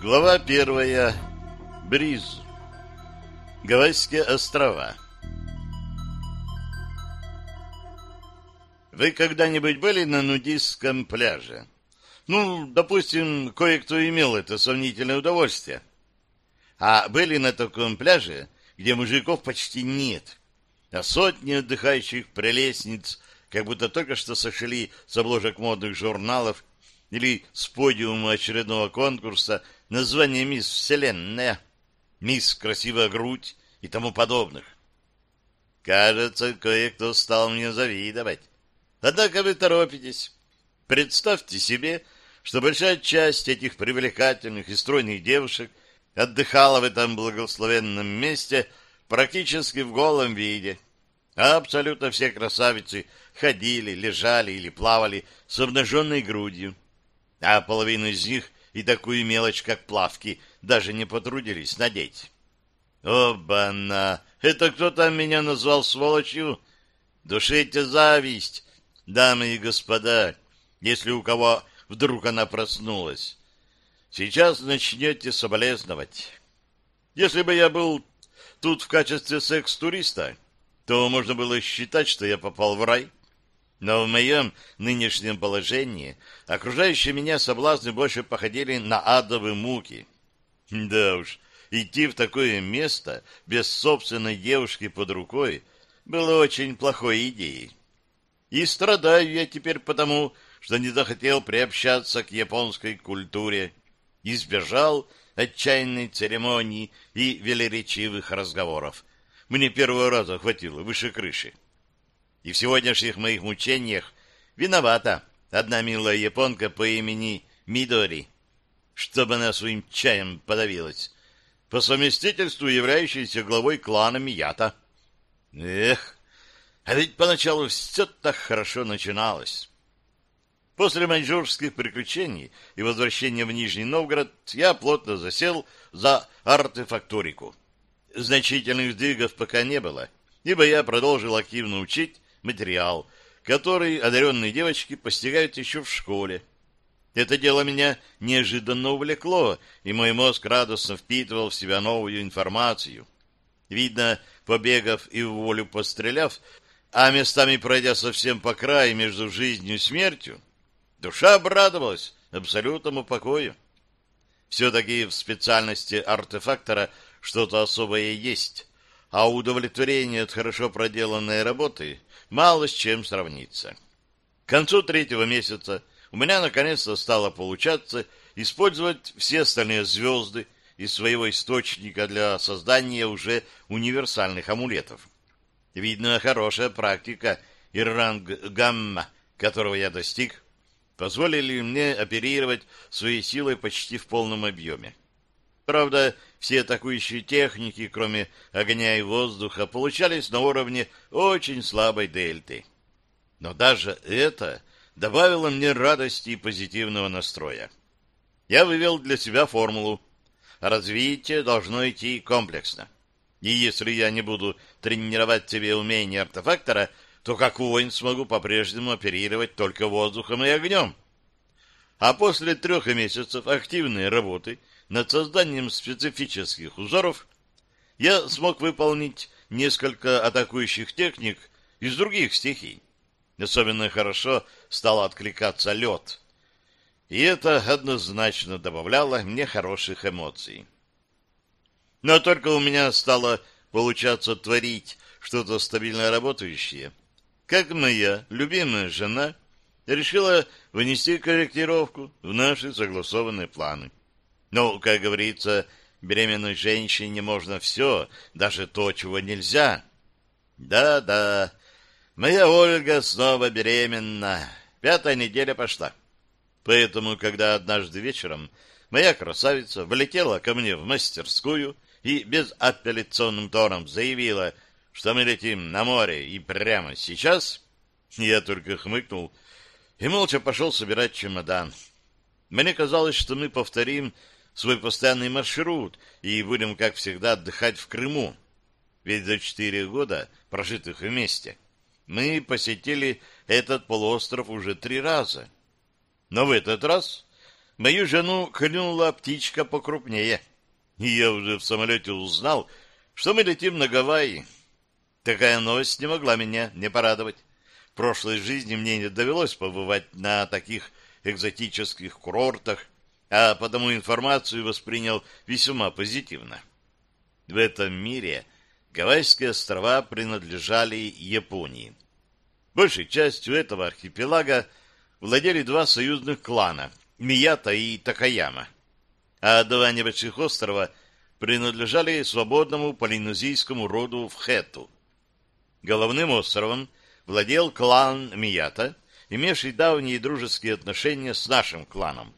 Глава первая. Бриз. Гавайские острова. Вы когда-нибудь были на нудистском пляже? Ну, допустим, кое-кто имел это сомнительное удовольствие. А были на таком пляже, где мужиков почти нет, а сотни отдыхающих прелестниц, как будто только что сошли с обложек модных журналов или с подиума очередного конкурса название «Мисс Вселенная», «Мисс Красивая грудь» и тому подобных. Кажется, кое-кто стал мне завидовать. Однако вы торопитесь. Представьте себе, что большая часть этих привлекательных и стройных девушек отдыхала в этом благословенном месте практически в голом виде. А абсолютно все красавицы ходили, лежали или плавали с обнаженной грудью. А половина из них и такую мелочь, как плавки, даже не потрудились надеть. Оба-на! Это кто там меня назвал сволочью? Душите зависть, дамы и господа, если у кого вдруг она проснулась. Сейчас начнете соболезновать. Если бы я был тут в качестве секс-туриста, то можно было считать, что я попал в рай. Но в моем нынешнем положении окружающие меня соблазны больше походили на адовые муки. Да уж, идти в такое место без собственной девушки под рукой было очень плохой идеей. И страдаю я теперь потому, что не захотел приобщаться к японской культуре, избежал отчаянной церемонии и велеречивых разговоров. Мне первого раза хватило выше крыши. И в сегодняшних моих мучениях виновата одна милая японка по имени Мидори, чтобы она своим чаем подавилась, по совместительству являющейся главой клана Мията. Эх, а ведь поначалу все так хорошо начиналось. После маньчжурских приключений и возвращения в Нижний Новгород я плотно засел за артефакторику. Значительных сдвигов пока не было, ибо я продолжил активно учить материал, который одаренные девочки постигают еще в школе. Это дело меня неожиданно увлекло, и мой мозг радостно впитывал в себя новую информацию. Видно, побегав и в волю постреляв, а местами пройдя совсем по краю между жизнью и смертью, душа обрадовалась абсолютному покою. Все-таки в специальности артефактора что-то особое есть, а удовлетворение от хорошо проделанной работы мало с чем сравнится. К концу третьего месяца у меня наконец-то стало получаться использовать все остальные звезды из своего источника для создания уже универсальных амулетов. Видно, хорошая практика и ранг гамма, которого я достиг, позволили мне оперировать своей силой почти в полном объеме. Правда, все атакующие техники, кроме огня и воздуха, получались на уровне очень слабой дельты. Но даже это добавило мне радости и позитивного настроя. Я вывел для себя формулу. Развитие должно идти комплексно. И если я не буду тренировать себе умения артефактора, то как воин смогу по-прежнему оперировать только воздухом и огнем. А после трех месяцев активной работы — над созданием специфических узоров я смог выполнить несколько атакующих техник из других стихий. Особенно хорошо стал откликаться лед. И это однозначно добавляло мне хороших эмоций. Но только у меня стало получаться творить что-то стабильно работающее. Как моя любимая жена решила внести корректировку в наши согласованные планы. Но, как говорится, беременной женщине можно все, даже то, чего нельзя. Да-да, моя Ольга снова беременна. Пятая неделя пошла. Поэтому, когда однажды вечером моя красавица влетела ко мне в мастерскую и безапелляционным тоном заявила, что мы летим на море и прямо сейчас, я только хмыкнул и молча пошел собирать чемодан. Мне казалось, что мы повторим свой постоянный маршрут и будем, как всегда, отдыхать в Крыму. Ведь за четыре года, прожитых вместе, мы посетили этот полуостров уже три раза. Но в этот раз Мою жену клюнула птичка покрупнее, и я уже в самолете узнал, что мы летим на Гавайи. Такая новость не могла меня не порадовать. В прошлой жизни мне не довелось побывать на таких экзотических курортах, а потому информацию воспринял весьма позитивно. В этом мире Гавайские острова принадлежали Японии. Большей частью этого архипелага владели два союзных клана – Мията и Такаяма, а два небольших острова принадлежали свободному полинезийскому роду Вхету. Головным островом владел клан Мията, имевший давние дружеские отношения с нашим кланом.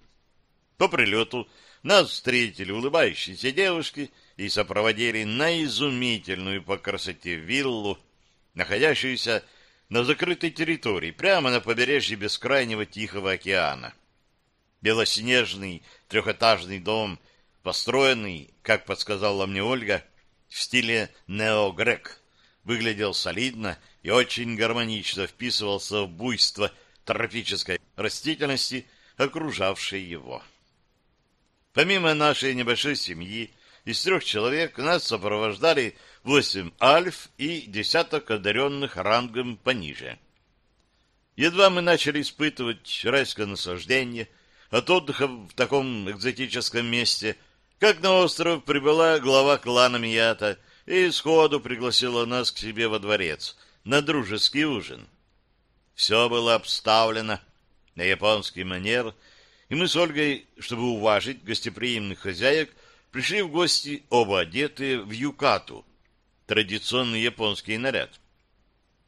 По прилету нас встретили улыбающиеся девушки и сопроводили на изумительную по красоте виллу, находящуюся на закрытой территории, прямо на побережье бескрайнего Тихого океана. Белоснежный трехэтажный дом, построенный, как подсказала мне Ольга, в стиле неогрек, выглядел солидно и очень гармонично вписывался в буйство тропической растительности, окружавшей его. Помимо нашей небольшой семьи, из трех человек нас сопровождали восемь альф и десяток одаренных рангом пониже. Едва мы начали испытывать райское наслаждение от отдыха в таком экзотическом месте, как на остров прибыла глава клана Мията и сходу пригласила нас к себе во дворец на дружеский ужин. Все было обставлено на японский манер — и мы с Ольгой, чтобы уважить гостеприимных хозяек, пришли в гости оба одетые в юкату, традиционный японский наряд.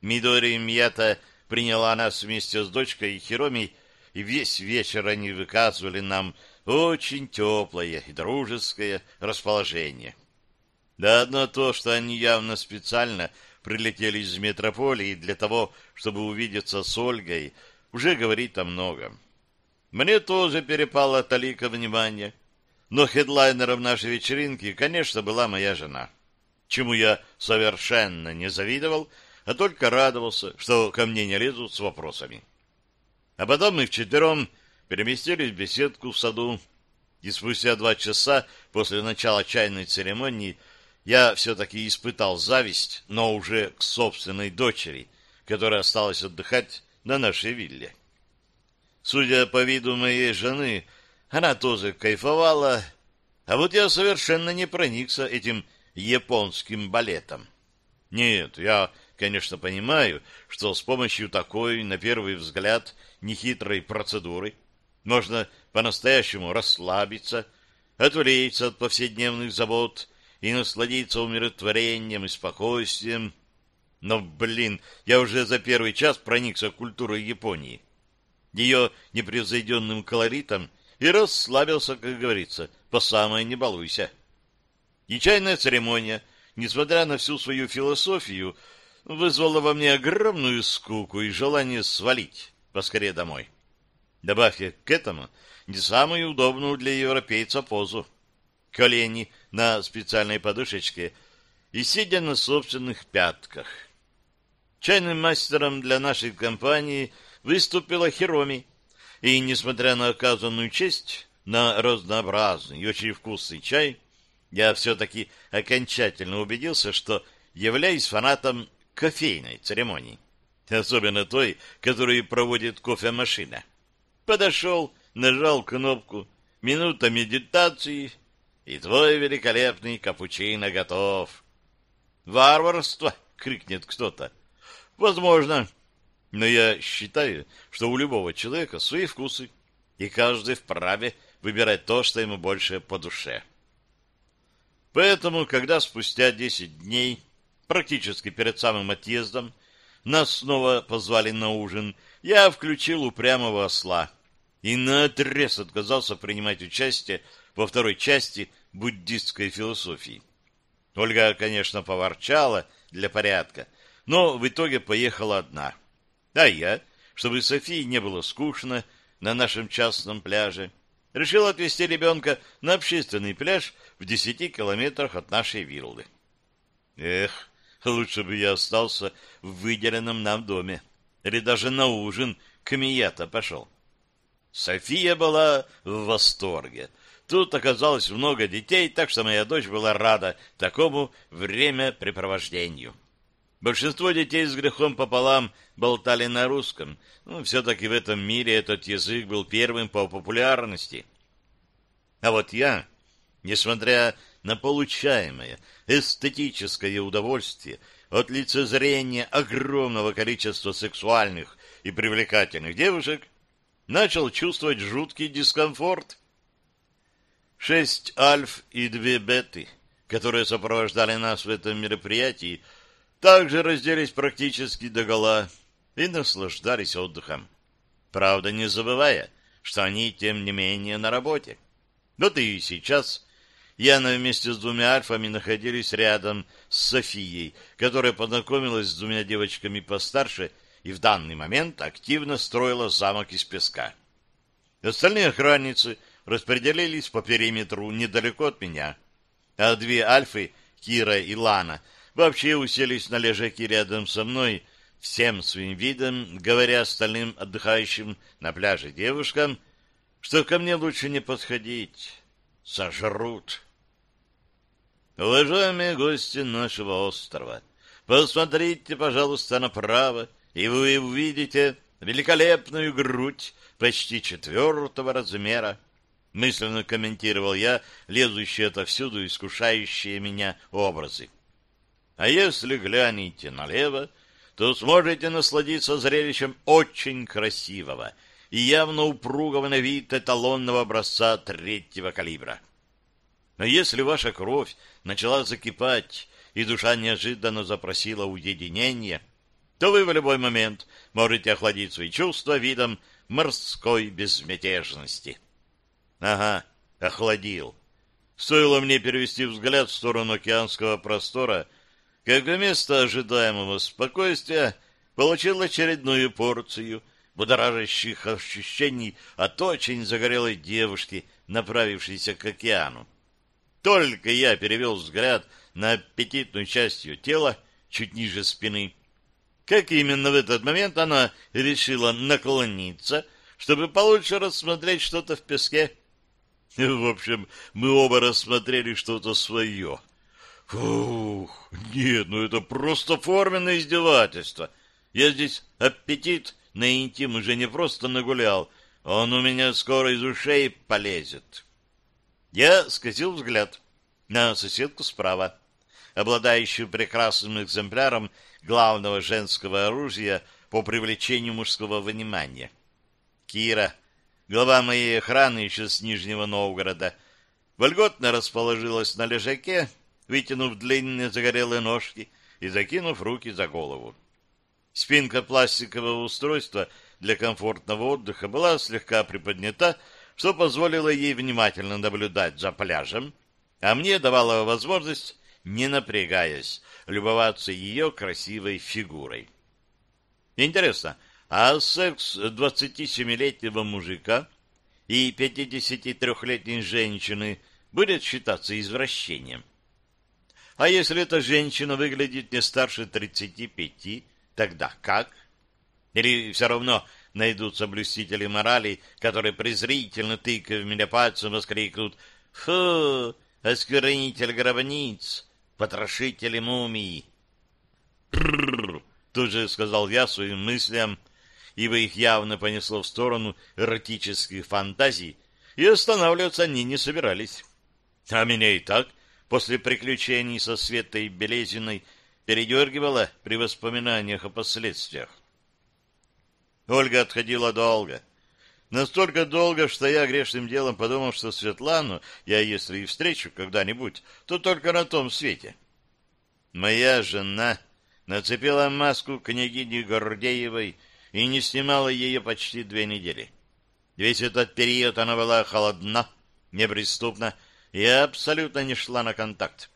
Мидори Мията приняла нас вместе с дочкой Хироми, и весь вечер они выказывали нам очень теплое и дружеское расположение. Да одно то, что они явно специально прилетели из метрополии для того, чтобы увидеться с Ольгой, уже говорит о многом. Мне тоже перепало талика внимания. Но хедлайнером нашей вечеринки, конечно, была моя жена. Чему я совершенно не завидовал, а только радовался, что ко мне не лезут с вопросами. А потом мы вчетвером переместились в беседку в саду, и спустя два часа после начала чайной церемонии я все-таки испытал зависть, но уже к собственной дочери, которая осталась отдыхать на нашей вилле. Судя по виду моей жены, она тоже кайфовала, а вот я совершенно не проникся этим японским балетом. Нет, я, конечно, понимаю, что с помощью такой, на первый взгляд, нехитрой процедуры можно по-настоящему расслабиться, отвлечься от повседневных забот и насладиться умиротворением и спокойствием. Но, блин, я уже за первый час проникся культурой Японии ее непревзойденным колоритом и расслабился, как говорится, по самой не балуйся. И чайная церемония, несмотря на всю свою философию, вызвала во мне огромную скуку и желание свалить поскорее домой. Добавьте к этому не самую удобную для европейца позу. Колени на специальной подушечке и сидя на собственных пятках. Чайным мастером для нашей компании – выступила Хироми, и, несмотря на оказанную честь, на разнообразный и очень вкусный чай, я все-таки окончательно убедился, что являюсь фанатом кофейной церемонии, особенно той, которую проводит кофемашина. Подошел, нажал кнопку, минута медитации, и твой великолепный капучино готов. «Варварство!» — крикнет кто-то. «Возможно, но я считаю, что у любого человека свои вкусы, и каждый вправе выбирать то, что ему больше по душе. Поэтому, когда спустя десять дней, практически перед самым отъездом, нас снова позвали на ужин, я включил упрямого осла и наотрез отказался принимать участие во второй части буддистской философии. Ольга, конечно, поворчала для порядка, но в итоге поехала одна — а я, чтобы Софии не было скучно на нашем частном пляже, решил отвезти ребенка на общественный пляж в десяти километрах от нашей виллы. Эх, лучше бы я остался в выделенном нам доме, или даже на ужин к Мията пошел. София была в восторге. Тут оказалось много детей, так что моя дочь была рада такому времяпрепровождению. Большинство детей с грехом пополам болтали на русском. Ну, все-таки в этом мире этот язык был первым по популярности. А вот я, несмотря на получаемое эстетическое удовольствие от лицезрения огромного количества сексуальных и привлекательных девушек, начал чувствовать жуткий дискомфорт. Шесть альф и две беты, которые сопровождали нас в этом мероприятии, также разделись практически догола и наслаждались отдыхом. Правда, не забывая, что они, тем не менее, на работе. Вот и сейчас Яна вместе с двумя альфами находились рядом с Софией, которая познакомилась с двумя девочками постарше и в данный момент активно строила замок из песка. Остальные охранницы распределились по периметру недалеко от меня, а две альфы, Кира и Лана, вообще уселись на лежаке рядом со мной, всем своим видом, говоря остальным отдыхающим на пляже девушкам, что ко мне лучше не подходить, сожрут. Уважаемые гости нашего острова, посмотрите, пожалуйста, направо, и вы увидите великолепную грудь почти четвертого размера, мысленно комментировал я лезущие отовсюду искушающие меня образы. А если глянете налево, то сможете насладиться зрелищем очень красивого и явно упругого на вид эталонного образца третьего калибра. Но если ваша кровь начала закипать, и душа неожиданно запросила уединение, то вы в любой момент можете охладить свои чувства видом морской безмятежности. Ага, охладил. Стоило мне перевести взгляд в сторону океанского простора — как вместо ожидаемого спокойствия получил очередную порцию будоражащих ощущений от очень загорелой девушки, направившейся к океану. Только я перевел взгляд на аппетитную часть ее тела, чуть ниже спины, как именно в этот момент она решила наклониться, чтобы получше рассмотреть что-то в песке. В общем, мы оба рассмотрели что-то свое — Фух, нет, ну это просто форменное издевательство. Я здесь аппетит на интим уже не просто нагулял, он у меня скоро из ушей полезет. Я скосил взгляд на соседку справа, обладающую прекрасным экземпляром главного женского оружия по привлечению мужского внимания. Кира, глава моей охраны еще с Нижнего Новгорода, вольготно расположилась на лежаке, вытянув длинные загорелые ножки и закинув руки за голову. Спинка пластикового устройства для комфортного отдыха была слегка приподнята, что позволило ей внимательно наблюдать за пляжем, а мне давало возможность, не напрягаясь, любоваться ее красивой фигурой. Интересно, а секс 27-летнего мужика и 53-летней женщины будет считаться извращением? А если эта женщина выглядит не старше тридцати пяти, тогда как? Или все равно найдутся блюстители морали, которые презрительно тыкая в меня пальцем воскликнут «Фу, осквернитель гробниц, потрошители мумий!» «Прррр!» — тут же сказал я своим мыслям, ибо их явно понесло в сторону эротических фантазий, и останавливаться они не собирались. А меня и так после приключений со Светой Белезиной передергивала при воспоминаниях о последствиях. Ольга отходила долго. Настолько долго, что я грешным делом подумал, что Светлану я, если и встречу когда-нибудь, то только на том свете. Моя жена нацепила маску княгини Гордеевой и не снимала ее почти две недели. Весь этот период она была холодна, неприступна я абсолютно не шла на контакт.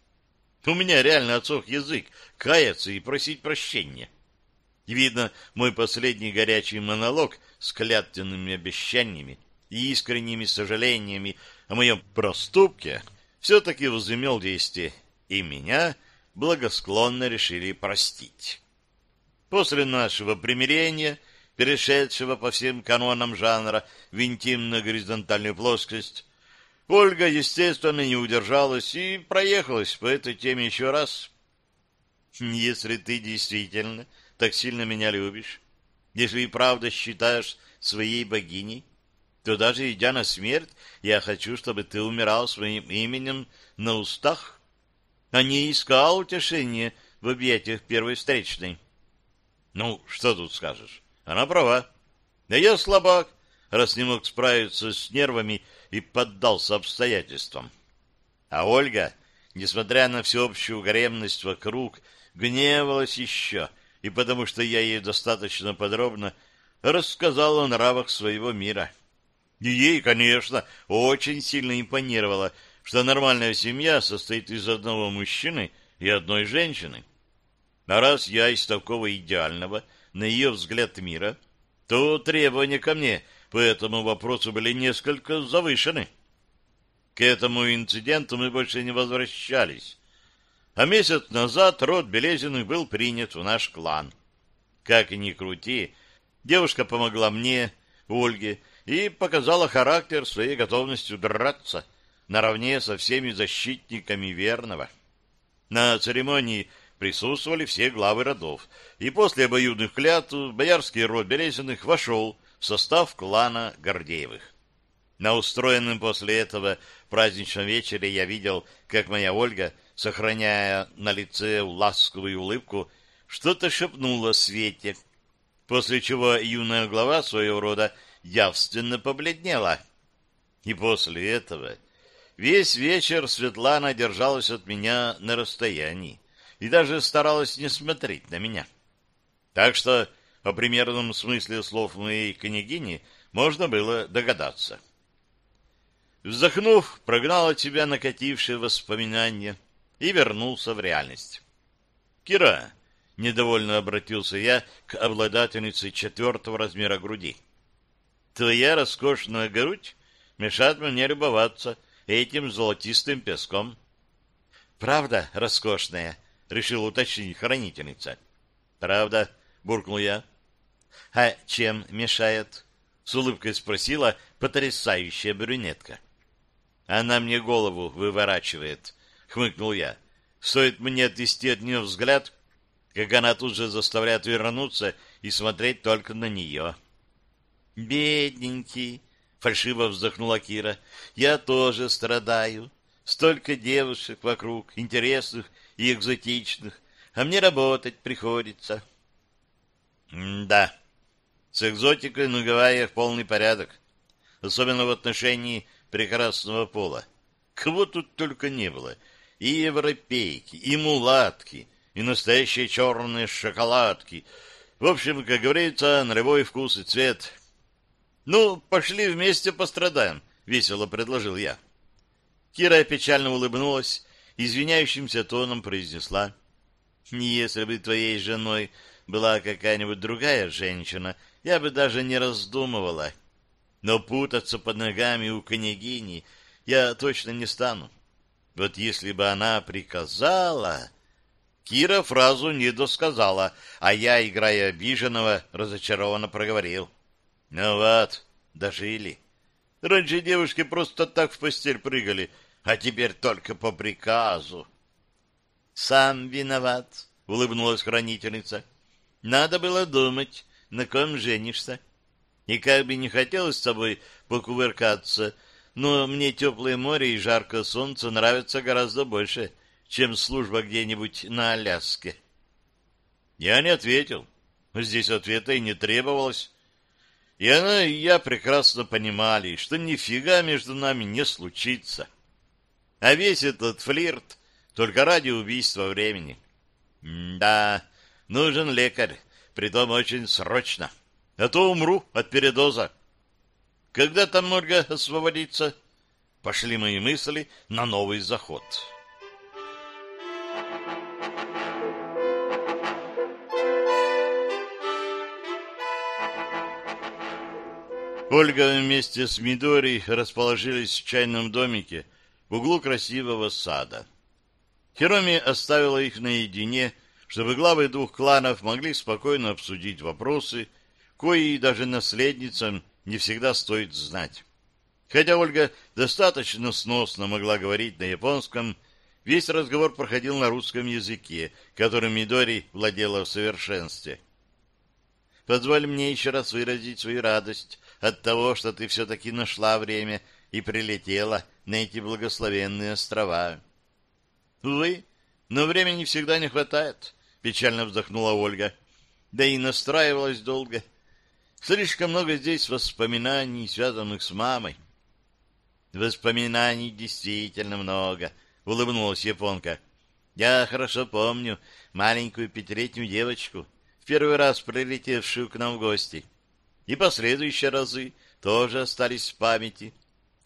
У меня реально отсох язык каяться и просить прощения. Видно, мой последний горячий монолог с клятвенными обещаниями и искренними сожалениями о моем проступке все-таки возымел действие, и меня благосклонно решили простить. После нашего примирения перешедшего по всем канонам жанра в интимно-горизонтальную плоскость, Ольга, естественно, не удержалась и проехалась по этой теме еще раз. «Если ты действительно так сильно меня любишь, если и правда считаешь своей богиней, то даже идя на смерть, я хочу, чтобы ты умирал своим именем на устах, а не искал утешения в объятиях первой встречной. Ну, что тут скажешь? Она права. Да я слабак, раз не мог справиться с нервами и поддался обстоятельствам. А Ольга, несмотря на всеобщую гаремность вокруг, гневалась еще, и потому что я ей достаточно подробно рассказал о нравах своего мира. И ей, конечно, очень сильно импонировало, что нормальная семья состоит из одного мужчины и одной женщины. А раз я из такого идеального, на ее взгляд мира, то требования ко мне по этому вопросу были несколько завышены. К этому инциденту мы больше не возвращались. А месяц назад род Белезиных был принят в наш клан. Как ни крути, девушка помогла мне, Ольге, и показала характер своей готовностью драться наравне со всеми защитниками верного. На церемонии присутствовали все главы родов, и после обоюдных клятв боярский род Березиных вошел в состав клана Гордеевых. На устроенном после этого праздничном вечере я видел, как моя Ольга, сохраняя на лице ласковую улыбку, что-то шепнула Свете, после чего юная глава своего рода явственно побледнела. И после этого весь вечер Светлана держалась от меня на расстоянии и даже старалась не смотреть на меня. Так что о примерном смысле слов моей княгини можно было догадаться. Вздохнув, прогнал от себя накатившие воспоминания и вернулся в реальность. «Кира!» — недовольно обратился я к обладательнице четвертого размера груди. Твоя роскошная грудь мешает мне любоваться этим золотистым песком. — Правда роскошная? — решил уточнить хранительница. — Правда, — буркнул я. — А чем мешает? — с улыбкой спросила потрясающая брюнетка. — Она мне голову выворачивает, — хмыкнул я. Стоит мне отвести от нее взгляд, как она тут же заставляет вернуться и смотреть только на нее. — «Бедненький!» — фальшиво вздохнула Кира. «Я тоже страдаю. Столько девушек вокруг, интересных и экзотичных, а мне работать приходится». «Да, с экзотикой на Гавайях полный порядок, особенно в отношении прекрасного пола. Кого тут только не было. И европейки, и мулатки, и настоящие черные шоколадки. В общем, как говорится, на любой вкус и цвет». «Ну, пошли вместе пострадаем», — весело предложил я. Кира печально улыбнулась, извиняющимся тоном произнесла. «Если бы твоей женой была какая-нибудь другая женщина, я бы даже не раздумывала. Но путаться под ногами у княгини я точно не стану. Вот если бы она приказала...» Кира фразу не досказала, а я, играя обиженного, разочарованно проговорил. Ну вот, дожили. Раньше девушки просто так в постель прыгали, а теперь только по приказу. Сам виноват, улыбнулась хранительница. Надо было думать, на ком женишься. И как бы не хотелось с тобой покувыркаться, но мне теплое море и жаркое солнце нравятся гораздо больше, чем служба где-нибудь на Аляске. Я не ответил. Здесь ответа и не требовалось. И она, и я прекрасно понимали, что нифига между нами не случится. А весь этот флирт только ради убийства времени. М да, нужен лекарь, притом очень срочно. А то умру от передоза. Когда там Ольга освободится? Пошли мои мысли на новый заход. Ольга вместе с Мидори расположились в чайном домике в углу красивого сада. Хироми оставила их наедине, чтобы главы двух кланов могли спокойно обсудить вопросы, кои даже наследницам не всегда стоит знать. Хотя Ольга достаточно сносно могла говорить на японском, весь разговор проходил на русском языке, которым Мидори владела в совершенстве. «Позволь мне еще раз выразить свою радость от того, что ты все-таки нашла время и прилетела на эти благословенные острова». «Увы, но времени всегда не хватает», — печально вздохнула Ольга. «Да и настраивалась долго. Слишком много здесь воспоминаний, связанных с мамой». Воспоминаний действительно много, улыбнулась японка. Я хорошо помню маленькую пятилетнюю девочку, в первый раз прилетевшую к нам в гости. И последующие разы тоже остались в памяти.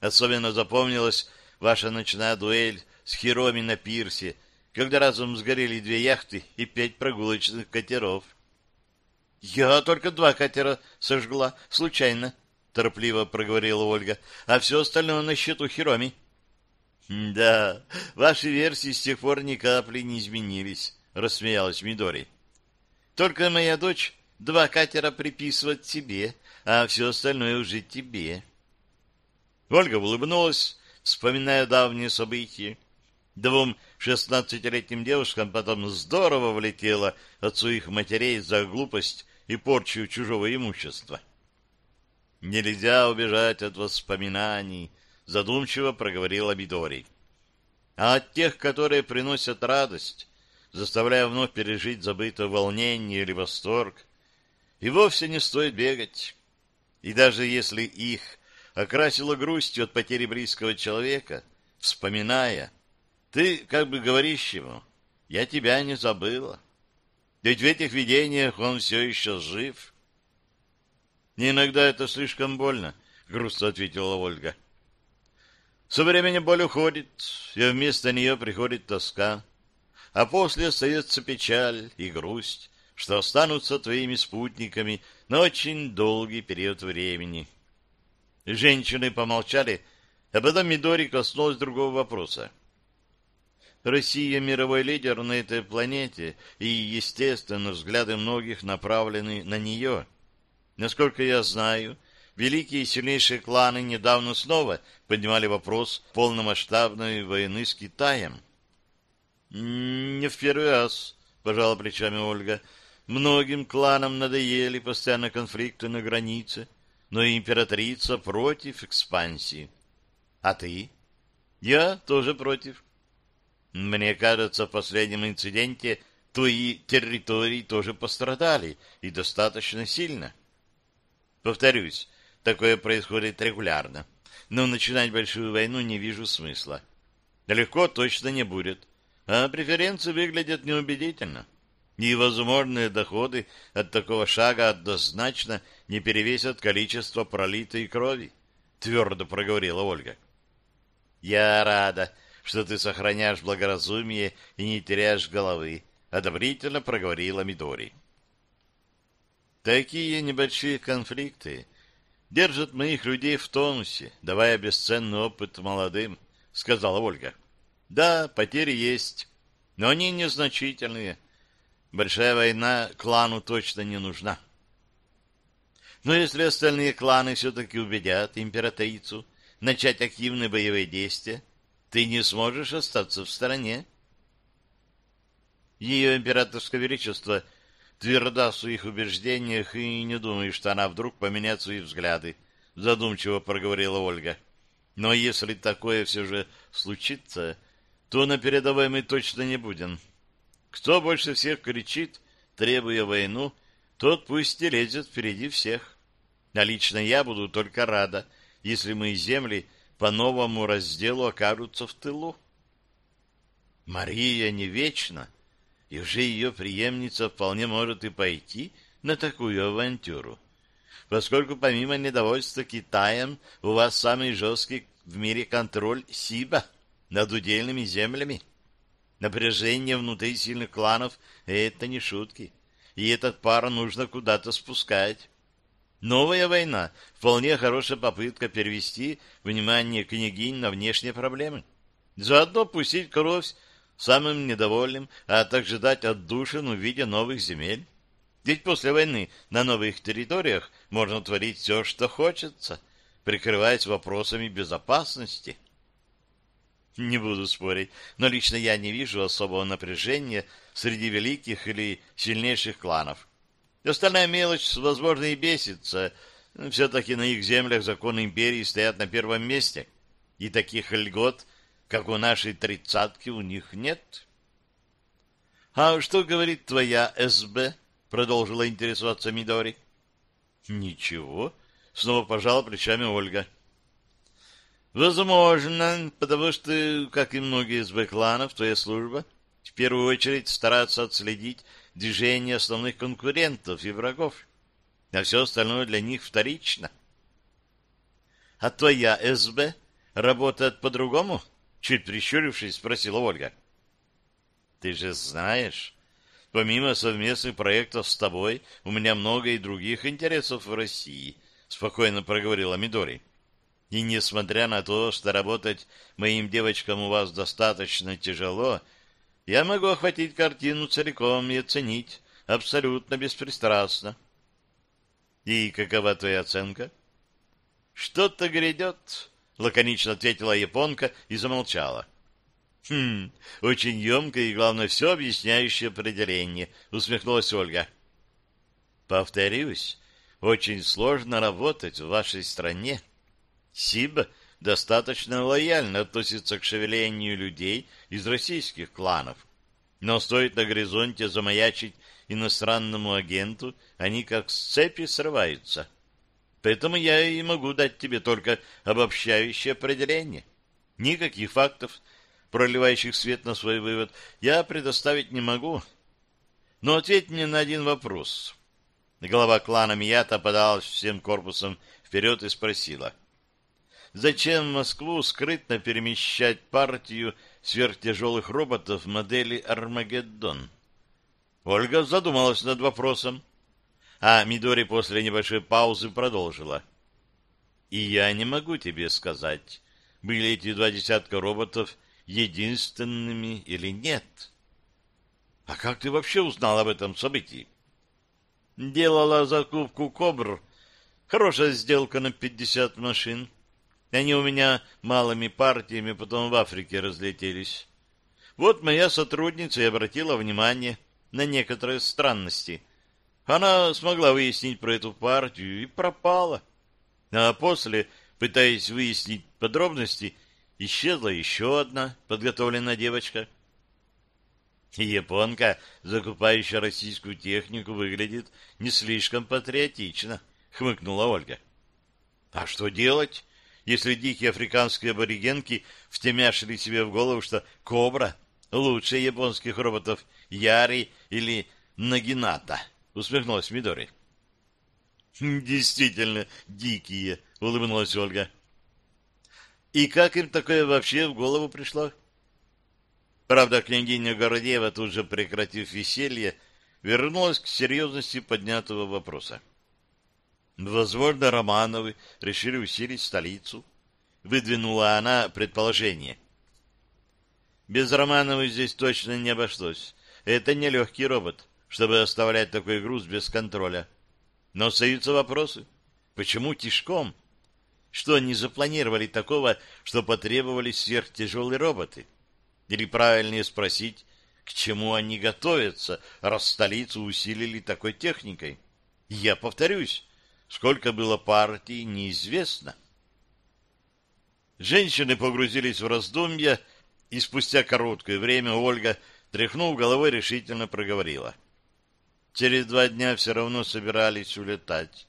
Особенно запомнилась ваша ночная дуэль с Хироми на пирсе, когда разом сгорели две яхты и пять прогулочных катеров. Я только два катера сожгла, случайно, — торопливо проговорила Ольга. — А все остальное на счету Хироми. — Да, ваши версии с тех пор ни капли не изменились, — рассмеялась Мидори. — Только моя дочь два катера приписывает себе, а все остальное уже тебе. Ольга улыбнулась, вспоминая давние события. Двум шестнадцатилетним девушкам потом здорово влетело от своих матерей за глупость и порчу чужого имущества. — Нельзя убежать от воспоминаний, задумчиво проговорил Абидори. А от тех, которые приносят радость, заставляя вновь пережить забытое волнение или восторг, и вовсе не стоит бегать. И даже если их окрасило грустью от потери близкого человека, вспоминая, ты как бы говоришь ему, я тебя не забыла. Ведь в этих видениях он все еще жив, Иногда это слишком больно, грустно ответила Ольга. Со временем боль уходит, и вместо нее приходит тоска, а после остается печаль и грусть, что останутся твоими спутниками на очень долгий период времени. Женщины помолчали, а потом Мидори коснулась другого вопроса. Россия мировой лидер на этой планете, и, естественно, взгляды многих направлены на нее. Насколько я знаю, великие и сильнейшие кланы недавно снова поднимали вопрос полномасштабной войны с Китаем. «Не в первый раз», — пожала плечами Ольга. «Многим кланам надоели постоянно конфликты на границе, но императрица против экспансии. А ты?» «Я тоже против». «Мне кажется, в последнем инциденте твои территории тоже пострадали, и достаточно сильно». Повторюсь, такое происходит регулярно. Но начинать большую войну не вижу смысла. Легко точно не будет. А преференции выглядят неубедительно. И возможные доходы от такого шага однозначно не перевесят количество пролитой крови, твердо проговорила Ольга. Я рада, что ты сохраняешь благоразумие и не теряешь головы, одобрительно проговорила Мидори. Такие небольшие конфликты держат моих людей в тонусе, давая бесценный опыт молодым, — сказала Ольга. Да, потери есть, но они незначительные. Большая война клану точно не нужна. Но если остальные кланы все-таки убедят императрицу начать активные боевые действия, ты не сможешь остаться в стороне. Ее императорское величество — тверда в своих убеждениях и не думаю, что она вдруг поменяет свои взгляды, задумчиво проговорила Ольга. Но если такое все же случится, то на передовой мы точно не будем. Кто больше всех кричит, требуя войну, тот пусть и лезет впереди всех. А лично я буду только рада, если мои земли по новому разделу окажутся в тылу. Мария не вечна, и уже ее преемница вполне может и пойти на такую авантюру, поскольку помимо недовольства Китаем у вас самый жесткий в мире контроль СИБа над удельными землями. Напряжение внутри сильных кланов — это не шутки, и этот пар нужно куда-то спускать. Новая война — вполне хорошая попытка перевести внимание княгинь на внешние проблемы. Заодно пустить кровь самым недовольным, а также дать отдушину в виде новых земель. Ведь после войны на новых территориях можно творить все, что хочется, прикрываясь вопросами безопасности. Не буду спорить, но лично я не вижу особого напряжения среди великих или сильнейших кланов. Остальная мелочь, возможно, и бесится. Все-таки на их землях законы империи стоят на первом месте, и таких льгот, как у нашей тридцатки, у них нет. — А что говорит твоя СБ? — продолжила интересоваться Мидори. — Ничего, — снова пожала плечами Ольга. — Возможно, потому что, как и многие СБ-кланов, твоя служба в первую очередь старается отследить движение основных конкурентов и врагов, а все остальное для них вторично. — А твоя СБ работает по-другому? — чуть прищурившись, спросила Ольга. — ты же знаешь, помимо совместных проектов с тобой, у меня много и других интересов в России, спокойно проговорила Мидори. И несмотря на то, что работать моим девочкам у вас достаточно тяжело, я могу охватить картину целиком и оценить абсолютно беспристрастно. И какова твоя оценка? Что-то грядет, лаконично ответила японка и замолчала. Хм, очень емкое и, главное, все объясняющее определение, усмехнулась Ольга. Повторюсь, очень сложно работать в вашей стране. Сиба достаточно лояльно относится к шевелению людей из российских кланов. Но стоит на горизонте замаячить иностранному агенту, они как с цепи срываются. Поэтому я и могу дать тебе только обобщающее определение. Никаких фактов проливающих свет на свой вывод, я предоставить не могу. Но ответь мне на один вопрос. Глава клана Мията подалась всем корпусом вперед и спросила. Зачем в Москву скрытно перемещать партию сверхтяжелых роботов модели «Армагеддон»? Ольга задумалась над вопросом. А Мидори после небольшой паузы продолжила. «И я не могу тебе сказать, были эти два десятка роботов единственными или нет. А как ты вообще узнал об этом событии? Делала закупку «Кобр». Хорошая сделка на пятьдесят машин. Они у меня малыми партиями потом в Африке разлетелись. Вот моя сотрудница и обратила внимание на некоторые странности. Она смогла выяснить про эту партию и пропала. А после, пытаясь выяснить подробности, исчезла еще одна подготовленная девочка. Японка, закупающая российскую технику, выглядит не слишком патриотично, хмыкнула Ольга. А что делать, если дикие африканские аборигенки втемяшили себе в голову, что кобра лучше японских роботов Яри или Нагината? Усмехнулась Мидори. Действительно дикие, улыбнулась Ольга. И как им такое вообще в голову пришло? Правда, княгиня Городеева, тут же прекратив веселье, вернулась к серьезности поднятого вопроса. Возможно, Романовы решили усилить столицу. Выдвинула она предположение. Без Романовой здесь точно не обошлось. Это не легкий робот, чтобы оставлять такой груз без контроля. Но остаются вопросы. Почему тишком? Что они запланировали такого, что потребовались сверхтяжелые роботы? Или правильнее спросить, к чему они готовятся, раз столицу усилили такой техникой? Я повторюсь, сколько было партий, неизвестно. Женщины погрузились в раздумья, и спустя короткое время Ольга, тряхнув головой, решительно проговорила. Через два дня все равно собирались улетать.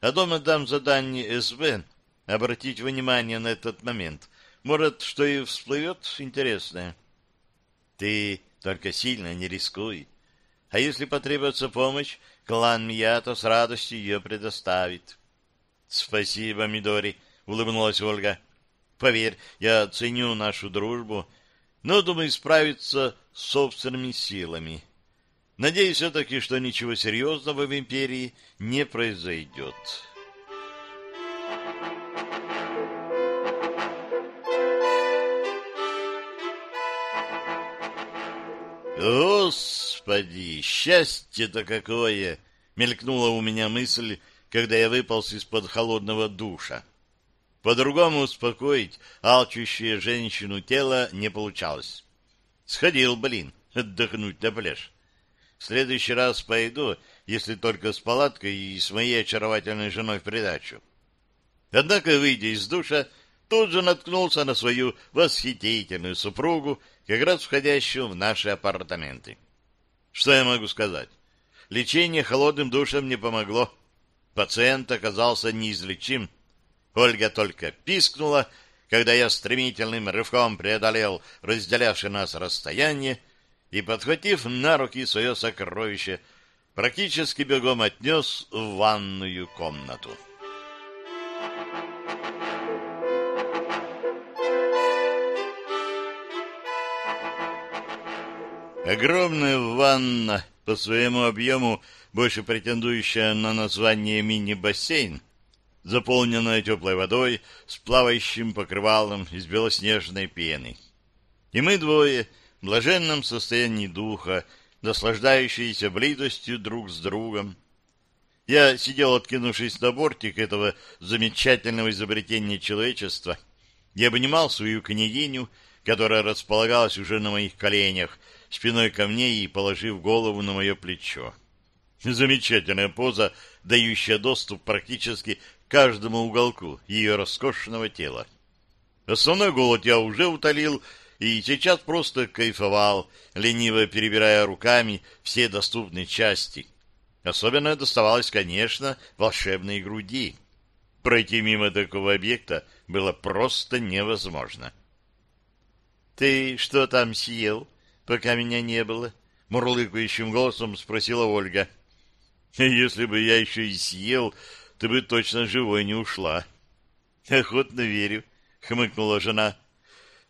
А дома дам задание СБ обратить внимание на этот момент. Может, что и всплывет интересное. Ты только сильно не рискуй. А если потребуется помощь, клан Мията с радостью ее предоставит. — Спасибо, Мидори, — улыбнулась Ольга. — Поверь, я ценю нашу дружбу, но, думаю, справиться с собственными силами. Надеюсь все-таки, что ничего серьезного в империи не произойдет». Господи, счастье-то какое! Мелькнула у меня мысль, когда я выполз из-под холодного душа. По-другому успокоить алчущее женщину тело не получалось. Сходил, блин, отдохнуть на пляж. В следующий раз пойду, если только с палаткой и с моей очаровательной женой в придачу. Однако, выйдя из душа, тут же наткнулся на свою восхитительную супругу, как раз входящую в наши апартаменты. Что я могу сказать? Лечение холодным душем не помогло. Пациент оказался неизлечим. Ольга только пискнула, когда я стремительным рывком преодолел разделявшее нас расстояние и, подхватив на руки свое сокровище, практически бегом отнес в ванную комнату. Огромная ванна, по своему объему больше претендующая на название мини-бассейн, заполненная теплой водой с плавающим покрывалом из белоснежной пены. И мы двое, в блаженном состоянии духа, наслаждающиеся близостью друг с другом. Я сидел, откинувшись на бортик этого замечательного изобретения человечества, и обнимал свою княгиню, которая располагалась уже на моих коленях, спиной ко мне и положив голову на мое плечо. Замечательная поза, дающая доступ практически каждому уголку ее роскошного тела. Основной голод я уже утолил, и сейчас просто кайфовал, лениво перебирая руками все доступные части. Особенно доставалось, конечно, волшебной груди. Пройти мимо такого объекта было просто невозможно. — Ты что там съел? Пока меня не было? — мурлыкающим голосом спросила Ольга. — Если бы я еще и съел, ты бы точно живой не ушла. — Охотно верю, — хмыкнула жена.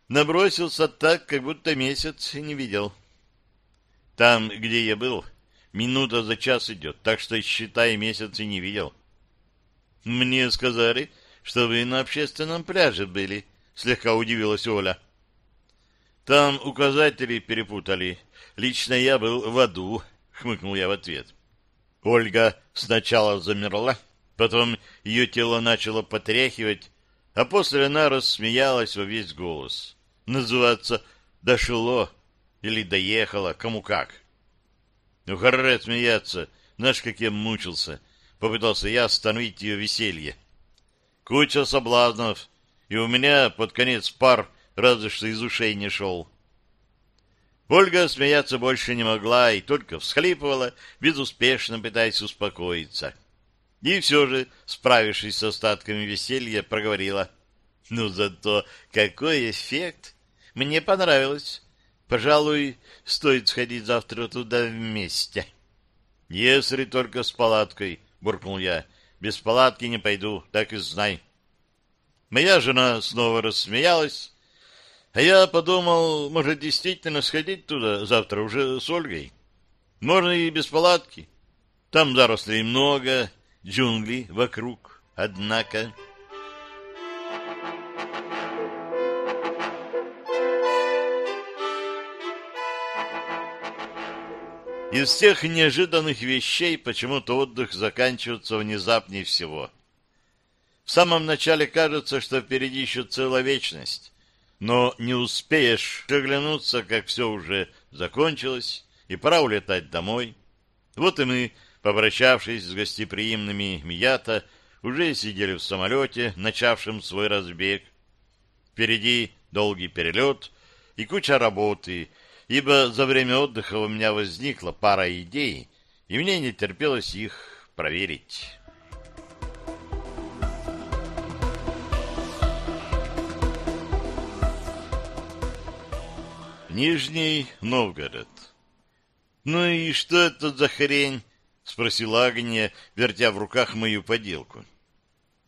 Набросился так, как будто месяц не видел. — Там, где я был, минута за час идет, так что, считай, месяц и не видел. — Мне сказали, что вы на общественном пляже были, — слегка удивилась Оля. — там указатели перепутали. Лично я был в аду, хмыкнул я в ответ. Ольга сначала замерла, потом ее тело начало потряхивать, а после она рассмеялась во весь голос. Называться «дошло» или «доехало», кому как. Ну, хорре смеяться, знаешь, как я мучился. Попытался я остановить ее веселье. Куча соблазнов, и у меня под конец пар разве что из ушей не шел. Ольга смеяться больше не могла и только всхлипывала, безуспешно пытаясь успокоиться. И все же, справившись с остатками веселья, проговорила. «Ну, зато какой эффект! Мне понравилось. Пожалуй, стоит сходить завтра туда вместе». «Если только с палаткой», — буркнул я. «Без палатки не пойду, так и знай». Моя жена снова рассмеялась, а я подумал, может, действительно сходить туда завтра уже с Ольгой. Можно и без палатки. Там зарослей много, джунгли вокруг, однако... Из всех неожиданных вещей почему-то отдых заканчивается внезапнее всего. В самом начале кажется, что впереди еще целая вечность но не успеешь оглянуться, как все уже закончилось, и пора улетать домой. Вот и мы, попрощавшись с гостеприимными Мията, уже сидели в самолете, начавшем свой разбег. Впереди долгий перелет и куча работы, ибо за время отдыха у меня возникла пара идей, и мне не терпелось их проверить». Нижний Новгород. «Ну и что это за хрень?» — спросила Агния, вертя в руках мою поделку.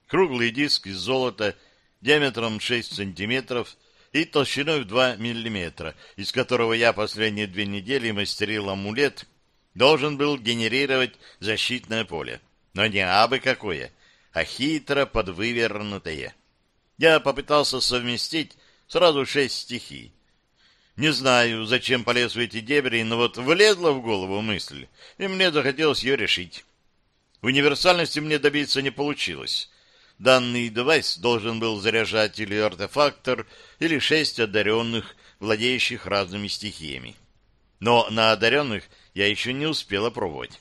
Круглый диск из золота диаметром 6 сантиметров и толщиной в 2 миллиметра, из которого я последние две недели мастерил амулет, должен был генерировать защитное поле. Но не абы какое, а хитро подвывернутое. Я попытался совместить сразу шесть стихий не знаю, зачем полез в эти дебри, но вот влезла в голову мысль, и мне захотелось ее решить. Универсальности мне добиться не получилось. Данный девайс должен был заряжать или артефактор, или шесть одаренных, владеющих разными стихиями. Но на одаренных я еще не успела пробовать.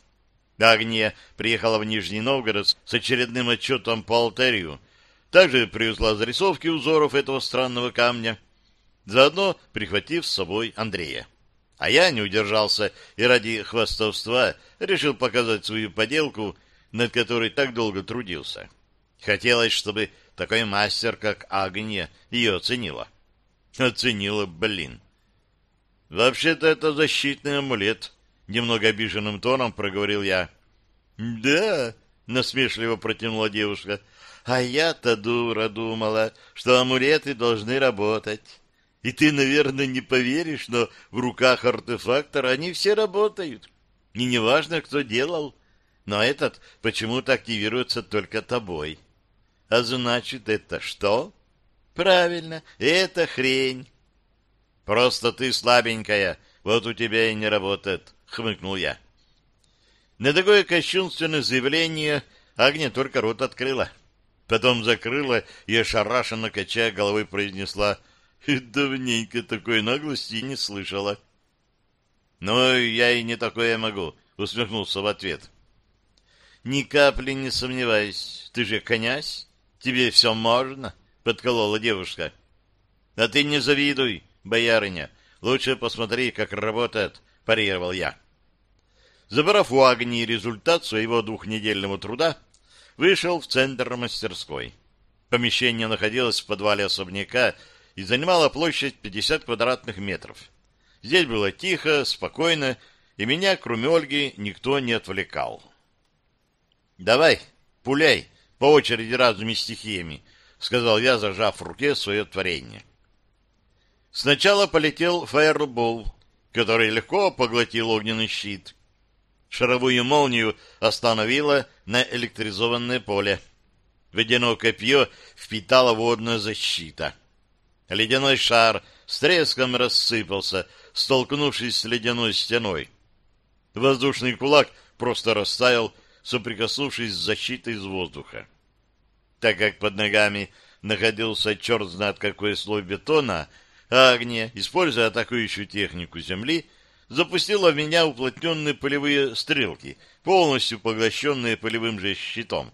Агния приехала в Нижний Новгород с очередным отчетом по алтарю, также привезла зарисовки узоров этого странного камня, заодно прихватив с собой Андрея. А я не удержался и ради хвастовства решил показать свою поделку, над которой так долго трудился. Хотелось, чтобы такой мастер, как Агния, ее оценила. Оценила, блин. Вообще-то это защитный амулет, немного обиженным тоном проговорил я. Да, насмешливо протянула девушка. А я-то дура думала, что амулеты должны работать. И ты, наверное, не поверишь, но в руках артефактора они все работают. И неважно, кто делал, но этот почему-то активируется только тобой. А значит, это что? Правильно, это хрень. Просто ты слабенькая, вот у тебя и не работает, хмыкнул я. На такое кощунственное заявление Агния только рот открыла. Потом закрыла и, ошарашенно качая головой, произнесла «Давненько такой наглости не слышала». «Ну, я и не такое могу», — усмехнулся в ответ. «Ни капли не сомневаюсь. Ты же князь, тебе все можно», — подколола девушка. «А ты не завидуй, боярыня. Лучше посмотри, как работает», — парировал я. Забрав у Агнии результат своего двухнедельного труда, вышел в центр мастерской. Помещение находилось в подвале особняка и занимало площадь 50 квадратных метров. Здесь было тихо, спокойно, и меня, кроме Ольги, никто не отвлекал. «Давай, пуляй, по очереди разными стихиями», — сказал я, зажав в руке свое творение. Сначала полетел фаербол, который легко поглотил огненный щит. Шаровую молнию остановила на электризованное поле. Водяное копье впитала водная защита. Ледяной шар с треском рассыпался, столкнувшись с ледяной стеной. Воздушный кулак просто растаял, соприкоснувшись с защитой из воздуха. Так как под ногами находился черт знает какой слой бетона, Агния, используя атакующую технику земли, запустила в меня уплотненные полевые стрелки, полностью поглощенные полевым же щитом.